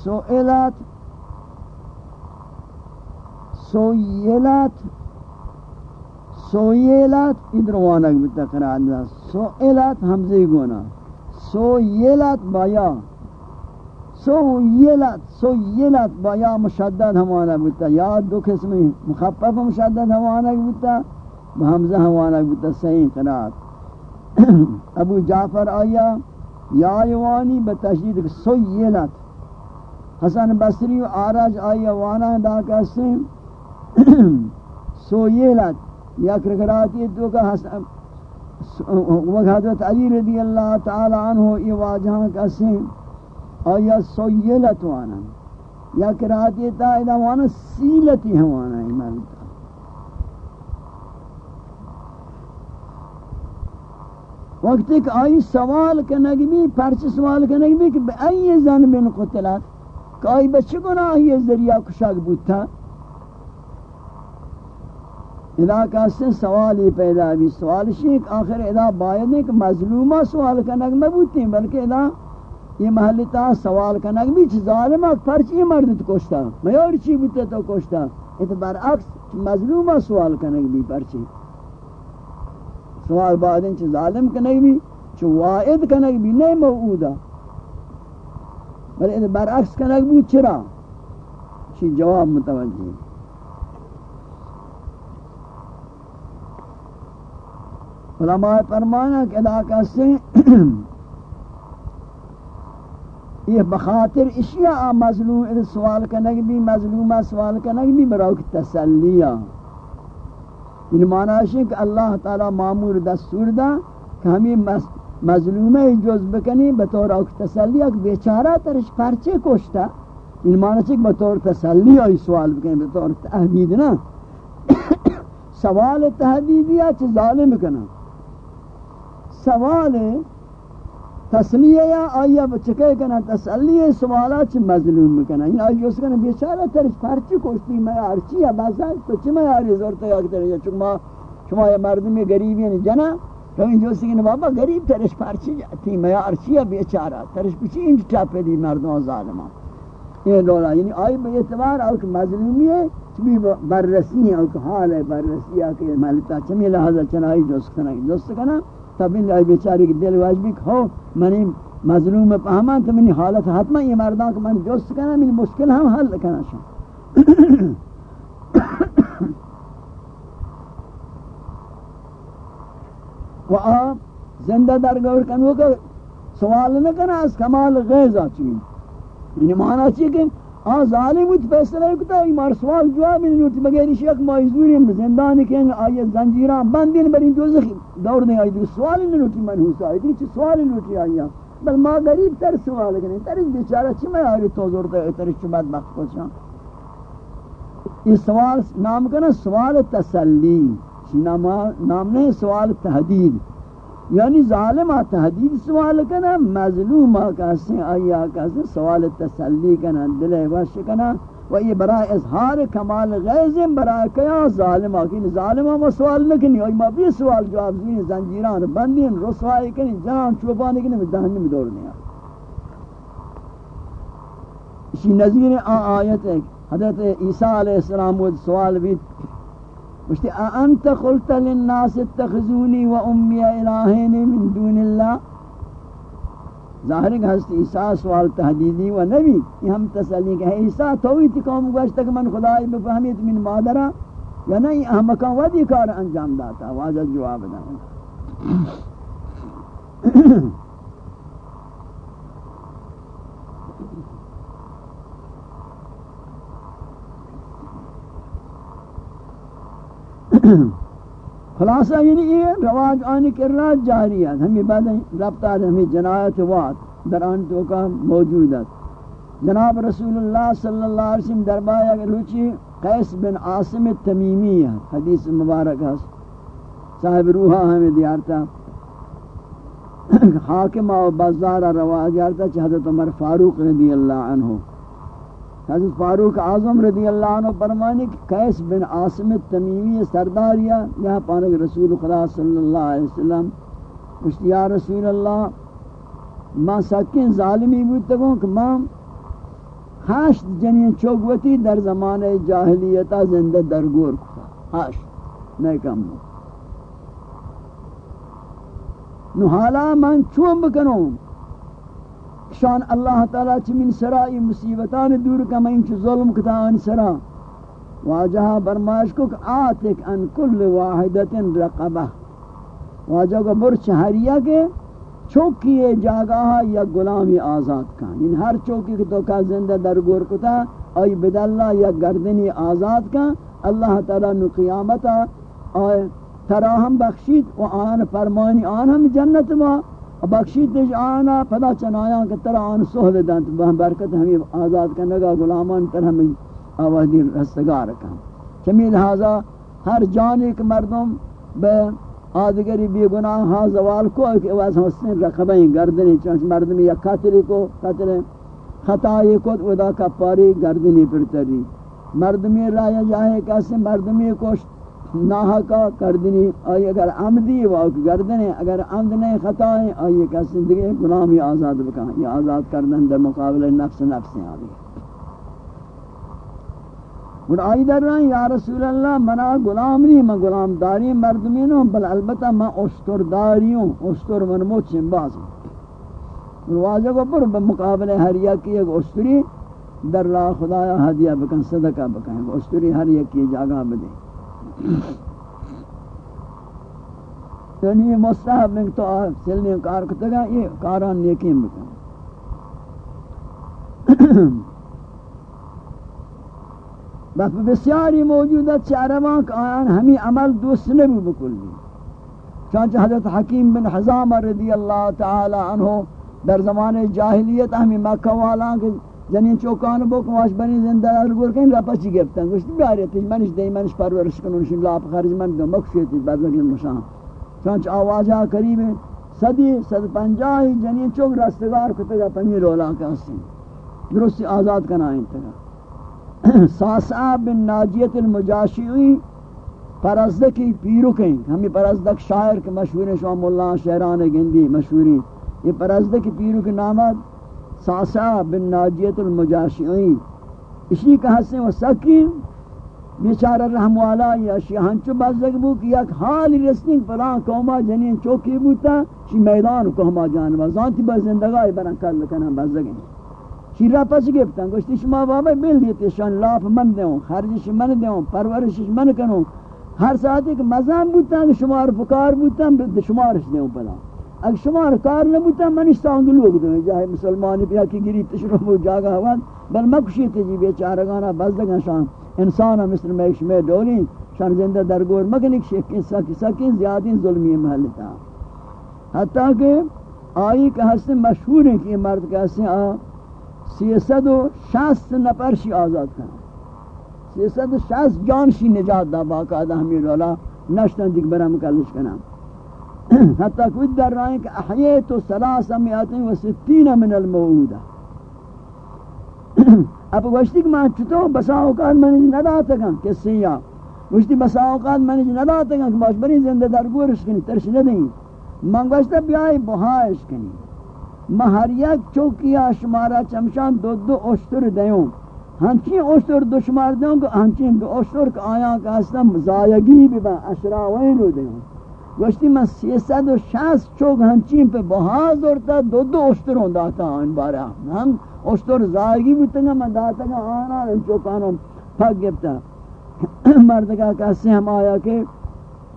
سُئِلَتْ۔ سُئِلَتْ۔ سُئِلَتْ ادھر وانک بتا قرآن دا سُئِلَتْ حمزی گونا. سویلت بایا. سویلت سویلت بایا مشدد ہمانا بودتا یا دو قسم مخفف مشدد ہمانا بودتا بحمزہ ہمانا بودتا صحیح قرآت ابو جعفر آیا. یا یوانی بتشدید سویلت حسن بصری و آراج آیا وانا دا کسیم سویلت یک رکراتی تو کا حسن حضرت علی رضی اللہ تعالی عنہ یہ واجہاں کسیم آیا سویلت وانا یا کراتی تا ادا وانا سیلتی ہوانا ایمان تا۔ وقت ایک آئی سوال کنگ بھی پرچ سوال کنگ بھی کہ بے ای زن بن قتلت، کہ آئی بچے گناہ یہ ذریعہ کشاک بودتا ادا کا سے سوال ہی پیدا بھی سوال شیخ آخر ادا باید ہے کہ مظلومہ سوال کا نگ مبوتی ہیں بلکہ ادا یہ محلتا سوال کا نگ بھی ظالمہ پرچی مرد تو کوشتا میور چی بوتے تو کوشتا ات برعکس مظلومہ سوال کا نگ بھی پرچی سوال بعد ان ظالم کا نگ بھی، چو وائد کا نگ بھی نہیں موعودا۔ بلکہ برعکس کا نگ بھی چرا؟ چی جواب متوجہ۔ علماء فرمانا کہ علاقہ سے یہ بخاطر اشیاء مظلوم سوال کا نگبی مظلومہ سوال کا نگبی براؤ کی تسلیہ۔ ان معنی ہے کہ اللہ تعالی معمور دستور دا کہ ہمیں مظلومہ جز بکنی، بطور اوک تسلیہ کہ بیچارہ ترش پرچے کوشتا ان یعنی معنی ہے کہ بطور تسلیہ سوال بکنی، بطور تحدید نا۔ سوال تحدیدیہ چھ ظالم کنا سوال تسلیہ یا آیا بچکے کنا، تسلیہ سوالا چھ مظلوم کنا؟ این آئی جوز کنا بیچارہ ترش پرچی کوشتی میں آرچی یا بازار تو چھ میں آری زورتا یا کتر یا چکما شما یا مردمی غریبی یعنی ہیں جنا، تو این جوز کنا بابا غریب ترش پرچی جاتی میں آرچی یا بیچارہ ترش پچی انج ٹاپے دی مردم ظالمان۔ یہ دولا یعنی آئی بے اعتبار اوک مظلومی ہے چمی بررسی ہے اوک حال ہے، بررسی ہے کہ ملتا چمی لحظہ چنائی جوز کنا جوز کنا؟ تب ان ای بیچاری کے دل واجبی کھو منی مظلوم پہمان تو منی حالت حتما یہ مردان کو من جست کرنا منی مشکل ہم حل کرنا شاں و آپ زندہ در گور کنو کہ سوال نہ کرنا از کمال غیظ آچوین. یعنی معنی چیئے کہ آ ظالم وچ فیصلہ کتا ای مار سوال جواب نہیں ہوتی، مگر اس یک مایزوری ہم زندان کے آیت زنجیران بندین بر ان دوزخ دور نہیں آئی سوال نہیں ہوتی منحوس آئی چھ سوال نہیں ہوتی آیا ہاں۔ بل ما غریب تر سوال کریں، تر بیچارہ چھ میں آئی تو زور تے تر چھ بدبخت کو چاں یہ سوال نام کنا سوال تسلی نام نام نہیں، سوال تحدید۔ یعنی ظالم تحدید سوال کنا، مظلوم کاسے آیا کاسے سوال تسلی کنا، دل وش کنا، و یہ برای اظہار کمال غیظ برای کیا ظالم کی یعنی ظالم ما سوال نہ کنی ما بھی سوال جواب دی زنجیران بندین رسوائی کنی جان چوبانی کنی دہن میں دور دیا اسی نظیر آ آیت ہے، حضرت عیسیٰ علیہ السلام وہ سوال بھی مشتی أنت قلت للناس اتخذونی و امی الہین من دون اللہ ظاہر ہے کہ حضرت عیسیٰ سوال تحدیدی و نبی. یہ ہم تسلی کہ عیسیٰ توی تھی قوم گوشتا کہ من خدای بفہمیت من مادرہ یا نہیں احمقان ودی کار انجام داتا واضح جواب دا خلاصہ یعنی یہ رواج آنے کے رات جاری ہے، ہمیں بعد ربطہ ہمیں جنایت وات در آن تو کا موجود ہے۔ جناب رسول اللہ صلی اللہ علیہ وسلم دربایا اگر روچی قیس بن عاصم تمیمی ہے، حدیث مبارک ہے صاحب روحہ ہمیں دیارتا۔ حاکمہ و بزارہ رواج دیارتا چھ حضرت عمر فاروق رضی اللہ عنہ۔ حضرت فاروق اعظم رضی اللہ عنہ فرمانے کہ قیس بن عاصم تمیمی سرداریا یہاں پانک رسول خدا صلی اللہ علیہ وسلم کچھ یا رسول اللہ، ما سکین ظالمی بودتگوں کہ ما ہشت جنین چوگوتی در زمان جاہلیتا زندہ درگور کتا۔ ہشت نہیں کم نو حالا من چون بکنوں شان اللہ تعالی چمین سرائی مصیبتان دور کم انچ ظلم کتا ان سرا. واجہ برماش کو آتک ان کل واحدت رقبہ. واجہ کو برچ ہریا کے چوکی جاگاہ یا غلامی آزاد کا ان یعنی ہر چوکی کے تو کا زندہ درگور کتا ای بدلہ یا گردنی آزاد کا اللہ تعالی نو قیامتا آئے تراہم بخشید و آن فرمانی، آن ہم جنت ما. بخشید دیش آنا، پدا چنایاں کہ ترا آن سہل دانت برکت ہمیں آزاد کرنگا غلامان تر ہمیں آوازی رستگار کن۔ چمی لہذا ہر جان ایک مردم بے آدگری بی گناہ ہاں زوال کو کہ واز حسن رقبیں گردنی چونچ مردمی یا قاتلی کو، قاتل خطائی کو، ودا کپاری گردنی پر تری۔ مردمی رائے جاہے، کیسے مردمی کو ناہا کا کردنی، آئی اگر عمدی و گردنی، اگر عمد نہیں خطا ہے، آئی کیسے دیگے غلامی آزاد بکا یہ آزاد کردن در مقابل نفس نفس ہیں آگے اور آئی در رہا یا رسول اللہ، منا غلام نہیں میں غلام داری مردمی نو، بل البتہ میں اشتر داری ہوں، اشتر من موچن باز ہوں. واضح کو پر بمقابل ہر یک ایک اشتری، در راہ خدایا ہدیہ بکن، صدقہ بکن اشتری ہر یک کی جاگہ بدے. یعنی مستحب میں تو سلنے کار کتگا یہ کاران نیکیم بکن۔ بس بسیاری موجود ہے چارمان کہ آیان ہمیں عمل دوست نبی بکل بھی چانچہ حضرت حکیم بن حضام رضی اللہ تعالی عنہ در زمان جاہلیت ہمیں مکہ والا کہ جنین چوکان بوک واش بنی زنده زندہ ارگور کہیں لاپا چی گفتن گوشت بیاری تیج منش دی منش پرورش کنون شن لاپ خرج من دو، مکشی تیج، بعد لگن مشان. چانچہ آوازہ قریب صدی، صد پنجاہی جنین چوک رستگار کتگا پنی رولا کہستی درستی آزاد کنا انتگا ساسا بن ناجیت المجاشعی پرزدکی پیرو کہیں ہمیں پرزدک شاعر کے مشہور ہیں شوام اللہ شہران گندی مشہوری یہ پرزدک پیرو کے نامت ساسا بن ناجیت المجاشعی. اسی کا حسن و سکین بیچارہ رحم والا یا شیحانچو بازدک بو کہ یک حال رسنگ پران قوما جنین چوکی بوتا چی میدان کو ہما جانبا زانتی باز زندگائی بران کر لکن ہم بازدگیں شیرا پس گفتن گوشتی شما بابا بل دیتے شان، لاف من دیوں خرجش من دیوں پرورشش من کنوں ہر ساعت ایک مزام بوتا کہ شمار پکار بوتا شمارش دیوں پلا اگر شمار کار نہ بوتا منش سانگ لوگ دوں جاہے مسلمانی پیا کی گری تشرف و جاگا ہوا بل مکشی تے جی بیچارگانا بزدگا شان. انسانا مثل میش میں ڈولی شان زندہ درگور مکنک شیخ. ساکی ساکی زیادی ظلمی محلتا حتیٰ کہ آئی کہ ہستے مشہور ہیں کہ مرد کہتے ہیں سیصد و شست نفر شی آزاد کنا سیصد و شست جان شی نجات دا باقاعدہ ہمیں رولا نشتن دیکھ برا مکلش کنا حتی کوئی در رہا کہ احییت و سلاس میاتن و ستین من الموعودہ اب وشتی کہ میں چطور بسا اوقات میں نے نداتا گا کسی یا وشتی بسا اوقات میں نے نداتا گا کہ باش بری زندہ در درگورش کنی ترش ندیں من گوشتا بیائی بہایش کنی مہر یک چوکیا شمارا چمشان دو دو اشتر دیوں ہنچین اشتر دو شمار دیوں کہ ہنچین دو اشتر کا آیا کہ ہستا مزایگی بھی با اشراوین رو دیوں گوشتی میں سیسد و شاست چوک ہنچین پہ بہاز دورتا، دو دو اشتر ہوں داتا ہاں ان بارا۔ ہم اشتر زایگی بھی تنگا میں داتا گا، آنا ان چوکانوں پھک گفتا مرد کا کہتے ہم آیا کہ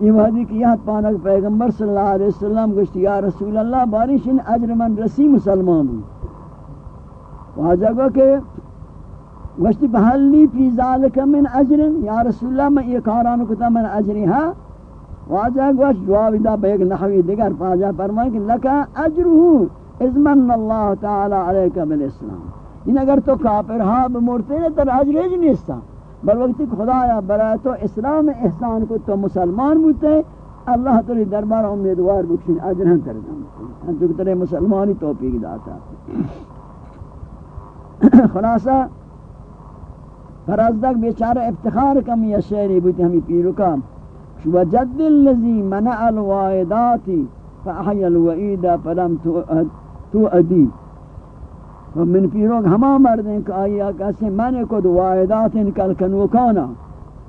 یہ وحدی کی یاد پانک پیغمبر صلی اللہ علیہ وسلم گوشتی، یا رسول اللہ، بارش ان عجر من رسی مسلمان بھی واجہ گو کہ گوشتی بحلی فی ذالک من عجر یا رسول اللہ، میں یہ کارانو کتا من عجری ہاں۔ واجہ گوشت جواب دا بیگ نحوی دیگر پاجہ فرمائے کہ لکا عجرہو از من اللہ تعالی علیکہ بالاسلام ان اگر تو کافر ہاں بمورتے ہیں تو عجر ہی نہیں استا بل وقتی خدایا برای تو اسلام احسان کو تو مسلمان بوتے ہیں۔ اللہ تعالی دربار امیدوار بکشین، اجر ہم کر دیں جو کہ مسلمانی توفیق داتا۔ خلاصہ فرزدک بیچارہ افتخار کم یا شعری بوتی ہمیں پیرو کام وجد الذي منع الوائدات فاحيى الوئيد فلم تؤدي. من پیروگ ہما مردیں کہ آیا کسی من کو دوائدات انکل کنوکانا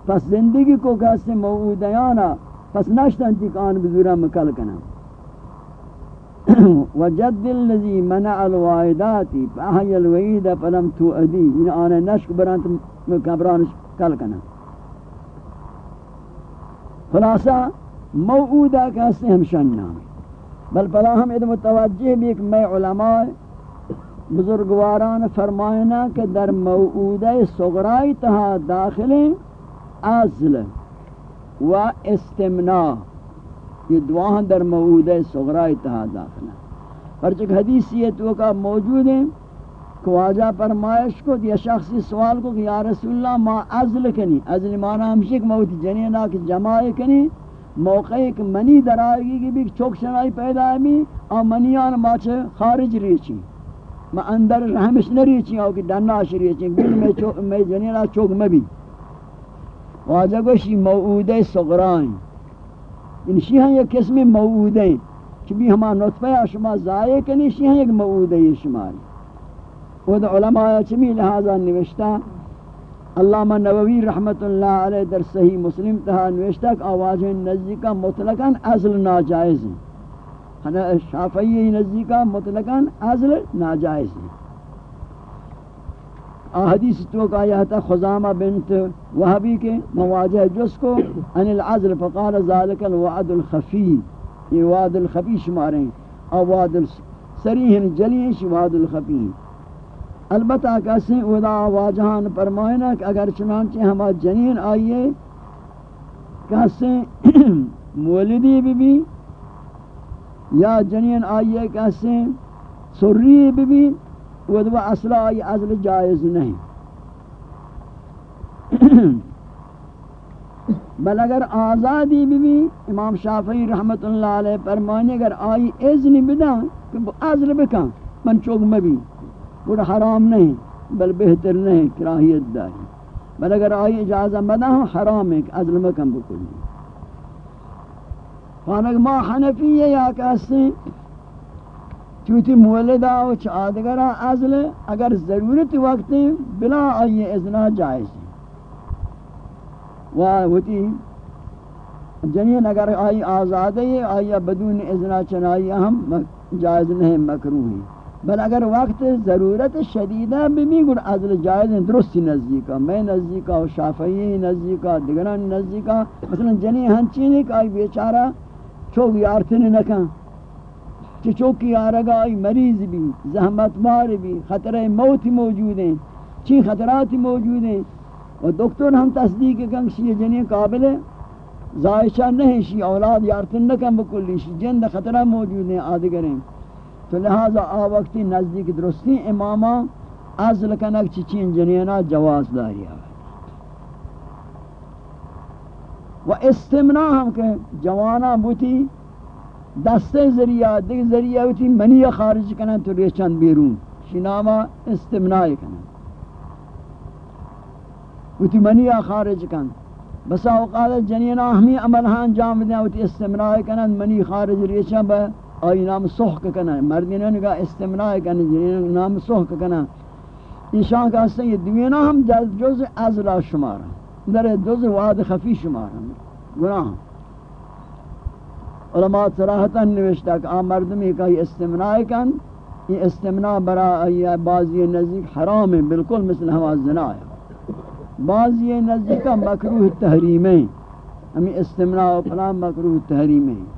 پس زندگی کو کسی موعودیانا؟ پس نشتن تک آن بزورا مکل کنا. وجد الذي منع الوائدات فأحي الوعيد فلم تؤدي. إن آنا نشك برانت مكبرانش کل کنا. خلاصہ، موعودہ کہتے ہیں ہمشن نام بل پلا ہم ادھ متوجہ بھی کہ میں علماء، بزرگواران فرمائنا کہ در موعودہ صغرائی تہا داخل عزل و استمنا یہ دعاہن در موعودہ صغرائی تہا داخل پرچک حدیث یہ تو کا موجود ہے خواجہ فرمائش کو یا شخصی سوال کو کہ یا رسول اللہ ما عزل کنی؟ عزل مانا ہمشک موت جنینا کہ جمع کنی؟ موقع ایک منی در آئے گی کہ بھی چوک شنائی پیدا ہے بھی اور منیان ماچے خارج ریچی۔ ما اندر رحمش نریچی اور کہ ڈناش ریچی گل میں, چوک میں جنینا چوک میں بھی۔ واجہ کو شی موعود صغرائیں۔ ان شیہاں یہ قسم موعود ہیں۔ کہ بھی ہما نطفہ شما ضائع کنی شیہاں ایک موعود ہے شماری۔ وہ علماء چمی لہذا نوشتا علامہ نووی رحمت اللہ علیہ در صحیح مسلم تہا نوشتا کہ آواز نزدیکا مطلقاً ازل ناجائز ہیں۔ شافعی نزدیکا مطلقاً ازل ناجائز ہیں۔ حدیث تو کا یہ تھا خزامہ بنت وہبی کے مواجہ جس کو ان العزل فقال ذلك الوعد الخفی، یہ وعد الخفی شماریں اور وعد سریح جلی شواد الخفی البتہ کسی ادا واجہان فرمائنا کہ اگر چنانچہ ہما جنین آئیے، کسی مولدی بھی بھی یا جنین آئیے، کسی سری بھی بھی ودوا اصلا آئی ازل جائز نہیں۔ بل اگر آزادی بھی بھی امام شافعی رحمت اللہ علیہ فرمانے اگر آئی اذن بدا کہ ازل بکن من چوک میں بھی وہ حرام نہیں، بل بہتر نہیں، کراہیت داری۔ بل اگر آئی اجازہ مدا ہوں حرام ہے کہ عزل مکم بکلی خانک ما حنفی ہے یا کہستے چوتی مولدہ و چادگرہ عزل، اگر ضرورت وقت بلا آئی اذنہ جائز ہے۔ وہتی جنین اگر آئی آزاد ہے، آئی بدون اذنہ چنائی ہم، جائز نہیں، مکروہ ہے۔ بل اگر وقت ضرورت شدیدہ بھی گر عزل جائز ہیں درستی نزدیکا، میں نزدیکا و شافعی نزدیکا دگران نزدیکا، مثلا جنی ہنچین ایک آئی بیچارہ چوک یارتن نکن چی چوکی آرگا آئی مریض بھی، زحمت مار بھی، خطرہ موت موجود ہیں، چی خطرات موجود ہیں۔ و دکتر ہم تصدیق کن شی جنی قابل ہے زائشہ نہیں، شی اولاد یارتن نکن بکلی، شی جند خطرہ موجود ہیں آدگریں تو لہذا آ وقتی نزدیک درستی اماما ازل کنک چی چین جنینا جواز داری آگا و استمنا ہم کہ جوانا بوتی دستے ذریعہ دیکھ ذریعہ بوتی منی خارج کنن تو ریچند بیرون۔ شناما استمنا کنن۔ بوتی منی خارج کنن بسا اوقات جنینا ہمی عمل ہاں انجام دیں بوتی استمنا کنن، منی خارج ریچند با آئی نام سحق کنا مردین یعنی نے کہا استمناء کنا یعنی جنین نام سحق کنا۔ انشان کا حصہ یہ دوینا ہم جز ازلا شمارا۔ در جز وعد خفی شمارا۔ گناہ۔ علماء صراحتا نوشتا کہ آ مردمی کا یہ استمناء کن، یہ استمناء برا یہ بعضی نزدیک حرام ہے، بالکل مثل ہوا زنا ہے۔ بعضی نزدیک مکروح تحریمیں۔ ہمیں استمناء و فلان مکروح تحریمیں۔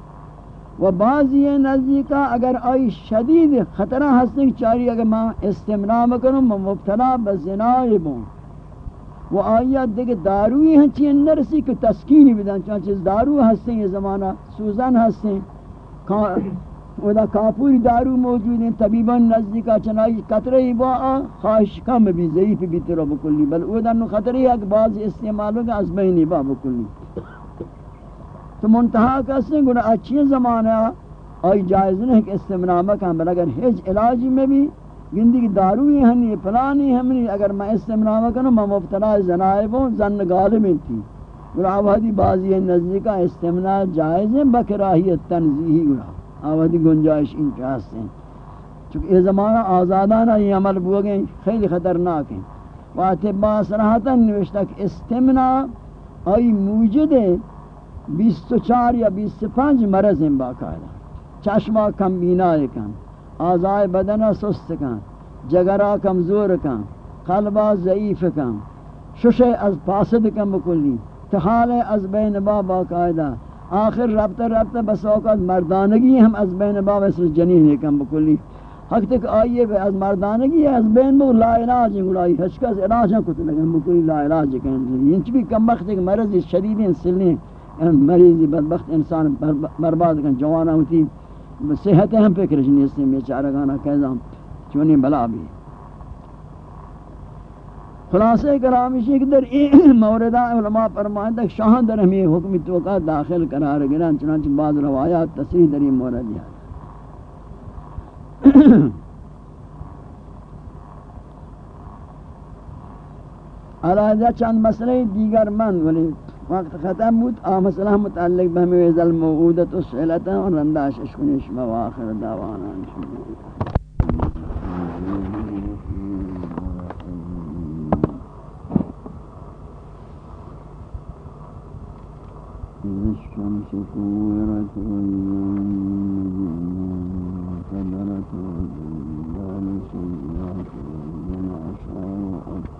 و بعضی نزدیکا اگر آئی شدید خطرہ ہستے چاری اگر میں استمنا مکنوں میں مبتلا بزنائی بوں و آیات دیکھ داروی ہیں چی نرسی کہ تسکینی بدن چانچہ دارو ہستے یہ زمانہ سوزن ہستے و دا کافوری دارو موجود ہیں طبیبان نزدیکا چنائی قطرہی با خواہش کم بھی ضعیف بھی ترہ بکلی. بل او دا نو خطرہی ہے کہ بعض استعمالوں کا از بینی با بکلی. تو منتہا کسے گناہ اچھی زمانہ آئی جائز نہیں کہ استمنا مکان، بل اگر ہیچ علاجی میں بھی گندی کی داروی ہنی پلانی ہمنی اگر میں استمنا مکنوں میں مبتلا زنائب ہوں زن غالب تھی گناہ آوہدی بعضی نزدیکا استمنا جائز ہے بکراہیت تنزیحی گناہ۔ آوہدی گنجائش انچاس ہیں چونکہ یہ زمانہ آزادانہ، یہ عمل بوگیں، خیلی خطرناک ہیں۔ واتبا صراحتا نوشتا کہ استمنا آئی موجد ہے بیس تو چار یا بیس تو پانچ مرض ہیں باقاعدہ چشمہ کم بینائی کن آزائے بدنہ سست کن جگرہ کمزور کن قلبہ ضعیف کن ششے از پاسد کن بکلی. تحال از بین با باقاعدہ آخر ربط ربط بس اوقات مردانگی ہم از بین با ویسے جنین کن بکلی. حق تک آئیے بے از مردانگی از بین بو لا علاج گڑائی ہچکس علاج کت لگن بکلی لا علاج کن انچ بھی کم؟ وقت ایک مرض شدید سلنے مریضی بدبخت انسان برباد کن جوانا ہوتی۔ صحت ہم فکر نہیں اس نے بیچارہ گانا کہہ چونی بلا بھی۔ خلاصہ کرامی شیخ در این موردہ علماء فرمائیں تک شاہاں در ہمیں حکم توقع داخل قرار گران، چنانچہ بعض روایات تصریح در این مورد ہے۔ علیہ چند مسئلہ دیگر من ولی وقت ختم بود آ مسئلہ متعلق بہمی ویزل موعودت و سہلتا و رنداش اشکنش مواخر دعوانا الحمدللہ الشمس كورت والنجم كدرت والجبال سيرت والعشار أطلت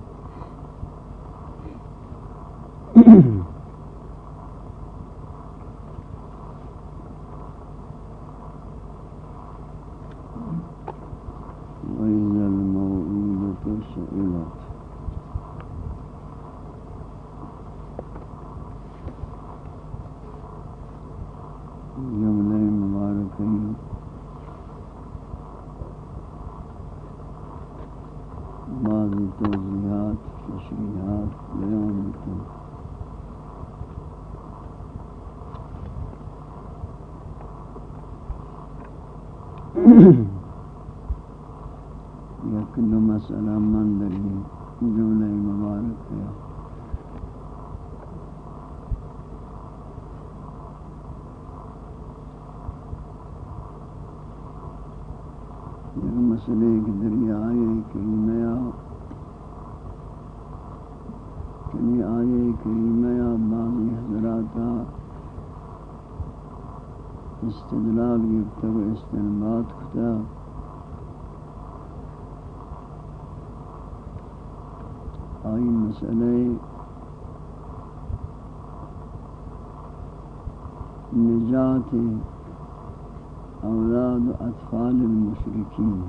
اولاد و اطفال المشرکین۔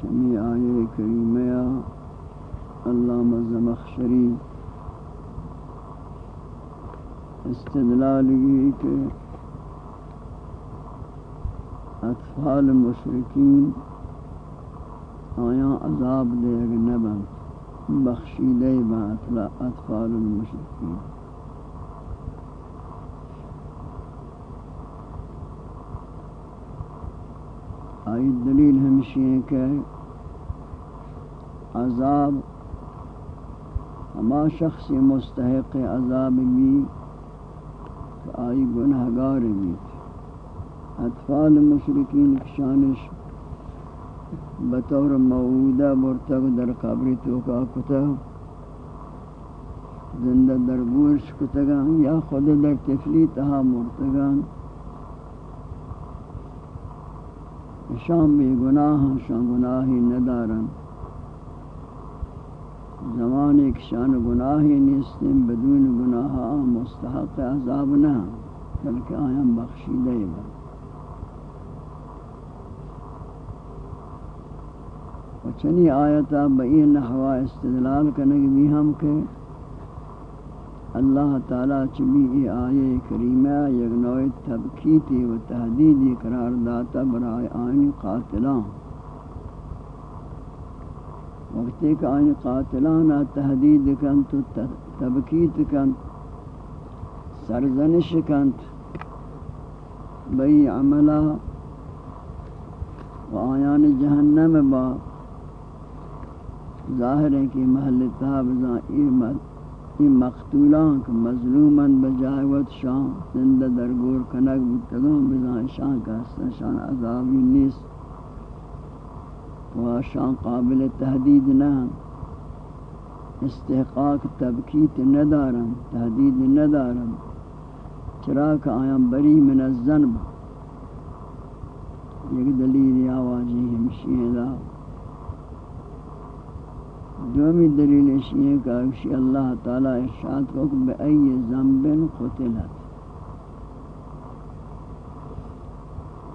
چمی آئے کریمیا علامہ زمخشری استدلالی کہ اطفال مشرکین آیا عذاب دے گا نبن بخشی دے با اطفال المشرکین۔ آئی دلیل ہمشی ہے کہ عذاب ہما شخص مستحق عذاب بھی آئی گناہگار بھی اطفال مشرکین شانش بطور موعودہ مرتب در قبری توکا کتا، زندہ در گوش کتگان یا خود در تفلی تہا مرتگان شام بی گناہ شان گناہی ندارن۔ زمان ایک شان گناہی نیستن بدون گناہ مستحق عذاب نہ بلکہ آیاں بخشیدہ با وچنی آیتا بئی نحوہ استدلال کنگ بھی ہم کہ اللہ تعالیٰ چبی ای آیے کریمہ یک نوع تبکیتی و تحدیدی قرار داتا برائے آئین قاتلان۔ وقتی کہ آئین قاتلان تحدید کن تو تبکیت کن سرزنش کن بئی عملہ و آیان جہنم با ظاہر ہے کہ محل تاب ای مقتولان کہ مظلومن بجائے شان زندہ درگور کنک بودتگان بزان شان کا شان عذابی نیست. و شان قابل تحدید نہ استحقاق، تبکیت ندارم تحدید ندارم. چرا کہ آیام بری من الزنب یک دلیل یا واجی ہمشی ہے دومی دلیل اشیئے کا اشی اللہ تعالی ارشاد کو کہ بأی زنب قتلت۔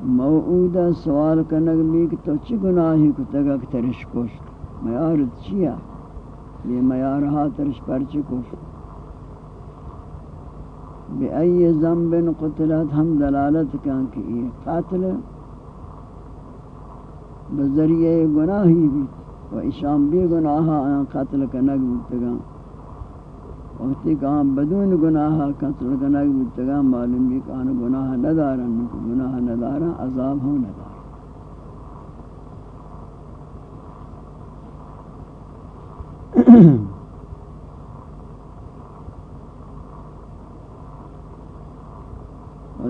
موعودہ سوال کنگ بھی کہ تو چی گناہی کو تگا ترش کشت؟ میارت چیا یہ میارہا ترش پر چی کشت؟ بأی زنب قتلت ہم دلالت کن کہ یہ قاتل بذریعہ گناہی بھی۔ و اشام بی گناہ آیاں قتل کنگ بودتگا. وقتی کہاں بدون گناہ قتل کنگ بودتگا، معلوم بھی کہاں گناہ ندارن گناہ ندارن، عذاب ہوں ندارن.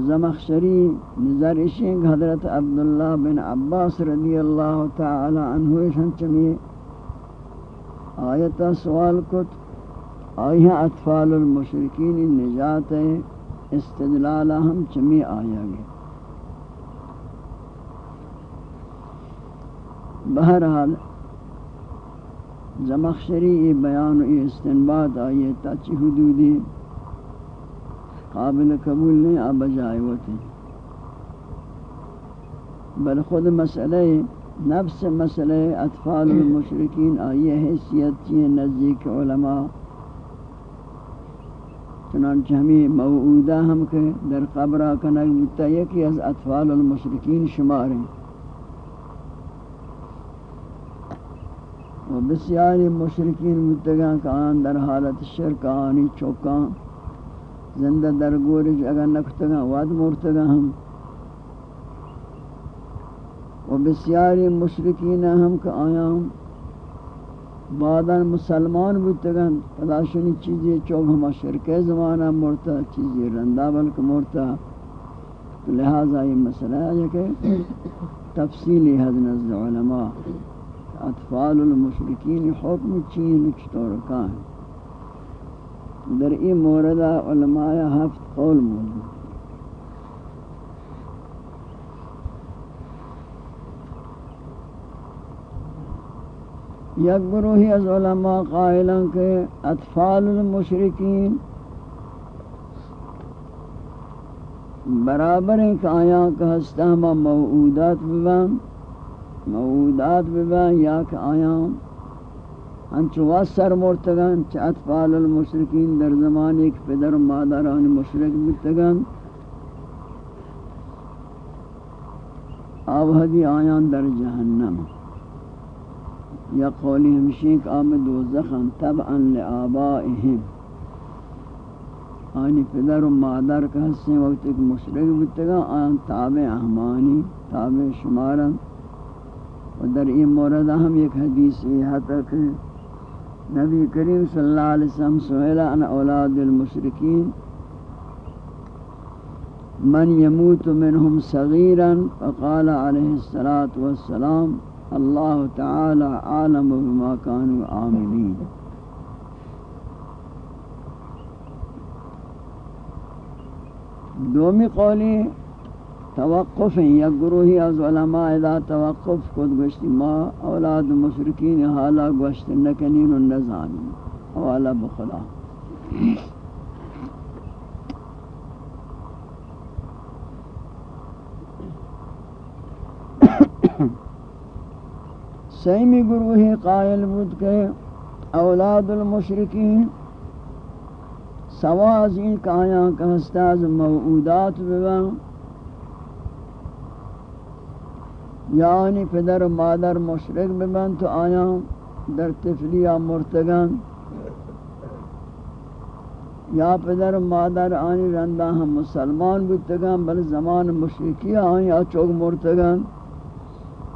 زمخشری نظر اشنگ حضرت عبداللہ بن عباس رضی اللہ تعالی عنہ چمی آیتا سوال کت آئیہ اطفال المشرکین نجات استدلال ہم چمی آیا گے بہرحال زمخشری یہ بیان و استنباد آئیے تاچی حدودی قابل قبول نہیں اب جائے ہوتے بل خود مسئلہ نفس مسئلہ اطفال المشرکین آئیے حیثیت چیئے نزدیک علماء۔ چنانچہ ہمیں موعودہ ہم کے در قبرہ کنک بتا کہ از اطفال المشرکین شمار ہیں۔ و بسیاری مشرکین متگان کہ آن در حالت شرک، آنی چوکان زندہ در گورج اگر نکتگا واد مرتگا ہم۔ و بسیاری مشرکین ہم کہ آیا ہم۔ بعدا مسلمان بودتگا پداشنی چیزی چوک ہما شرک زمانہ مرتا چیزی رندہ بلک مرتا لہذا یہ مسئلہ ہے کہ تفصیلی حد نزد علماء، اطفال المشرکین حکم چین چطور کان در این مورد علماء هفت قول موجود. یک گروہی از علماء قائلان کہ اطفال المشرکین برابر ہیں کہ آیا کہ ہستا ہما موعودات ببن موعودات ببن یا کہ آیا انچو واسر مرتگان چه اطفال المشرکین در زمان ایک پدر و مادران مشرک بتگان آوہدی آیان در جہنم۔ یا قولی ہمشین آمد دوزخن تبعا لآبائهم آنی پدر و مادر کا حصے وقت ایک مشرک بتگان آیان تابع احمانی، تابع شمارن۔ و در این مورد ہم ایک حدیث یہ تک نبی کریم صلی اللہ علیہ وسلم سئل عن اولاد المشرکین، من يموت منهم صغيرا فقال عليه الصلاة والسلام الله تعالى عالم بما كانوا عاملين دومی قولی توقف یا گروہی از علماء اذا توقف خود گوشتی، ما اولاد مشرکین حالا گوشت نکنین و نزانین. حوالا بخدا سیمی گروہ قائل بود کے اولاد المشرکین سوازی کایاں کا استاز موعودات ببن. یعنی پدر و مادر مشرک ببن، تو آیا در تفلیہ مرتگن؟ یا پدر و مادر آنی رندہ ہم مسلمان بودتگن، بل زمان مشرکی آنی یا چوک مرتگن؟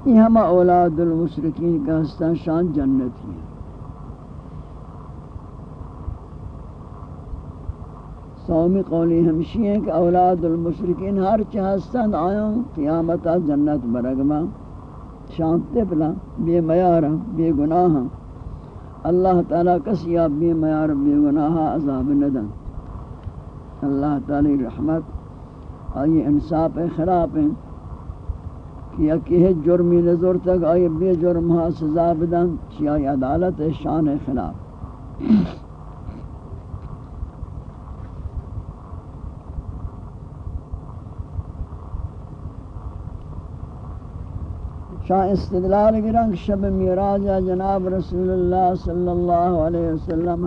یہ ہم اولاد المشرکین کا ہستان شان جنتی ہیں سومی قولی ہمشی ہیں کہ اولاد المشرکین ہر چہستان آیاں قیامتا جنت برگما۔ شانتے پلا، بے میارا بے گناہاں اللہ تعالیٰ کسی آپ بے میار بے گناہ عذاب ندن۔ اللہ تعالی رحمت، آئی انصاف خلاف ہیں۔ کہ یکی جرمی نظر تک، آئی بے جرم ہاں سزا بدن، چی عدالت شان خلاف۔ شاہ استدلال گرنگ شب میراج جناب رسول اللہ صلی اللہ علیہ وسلم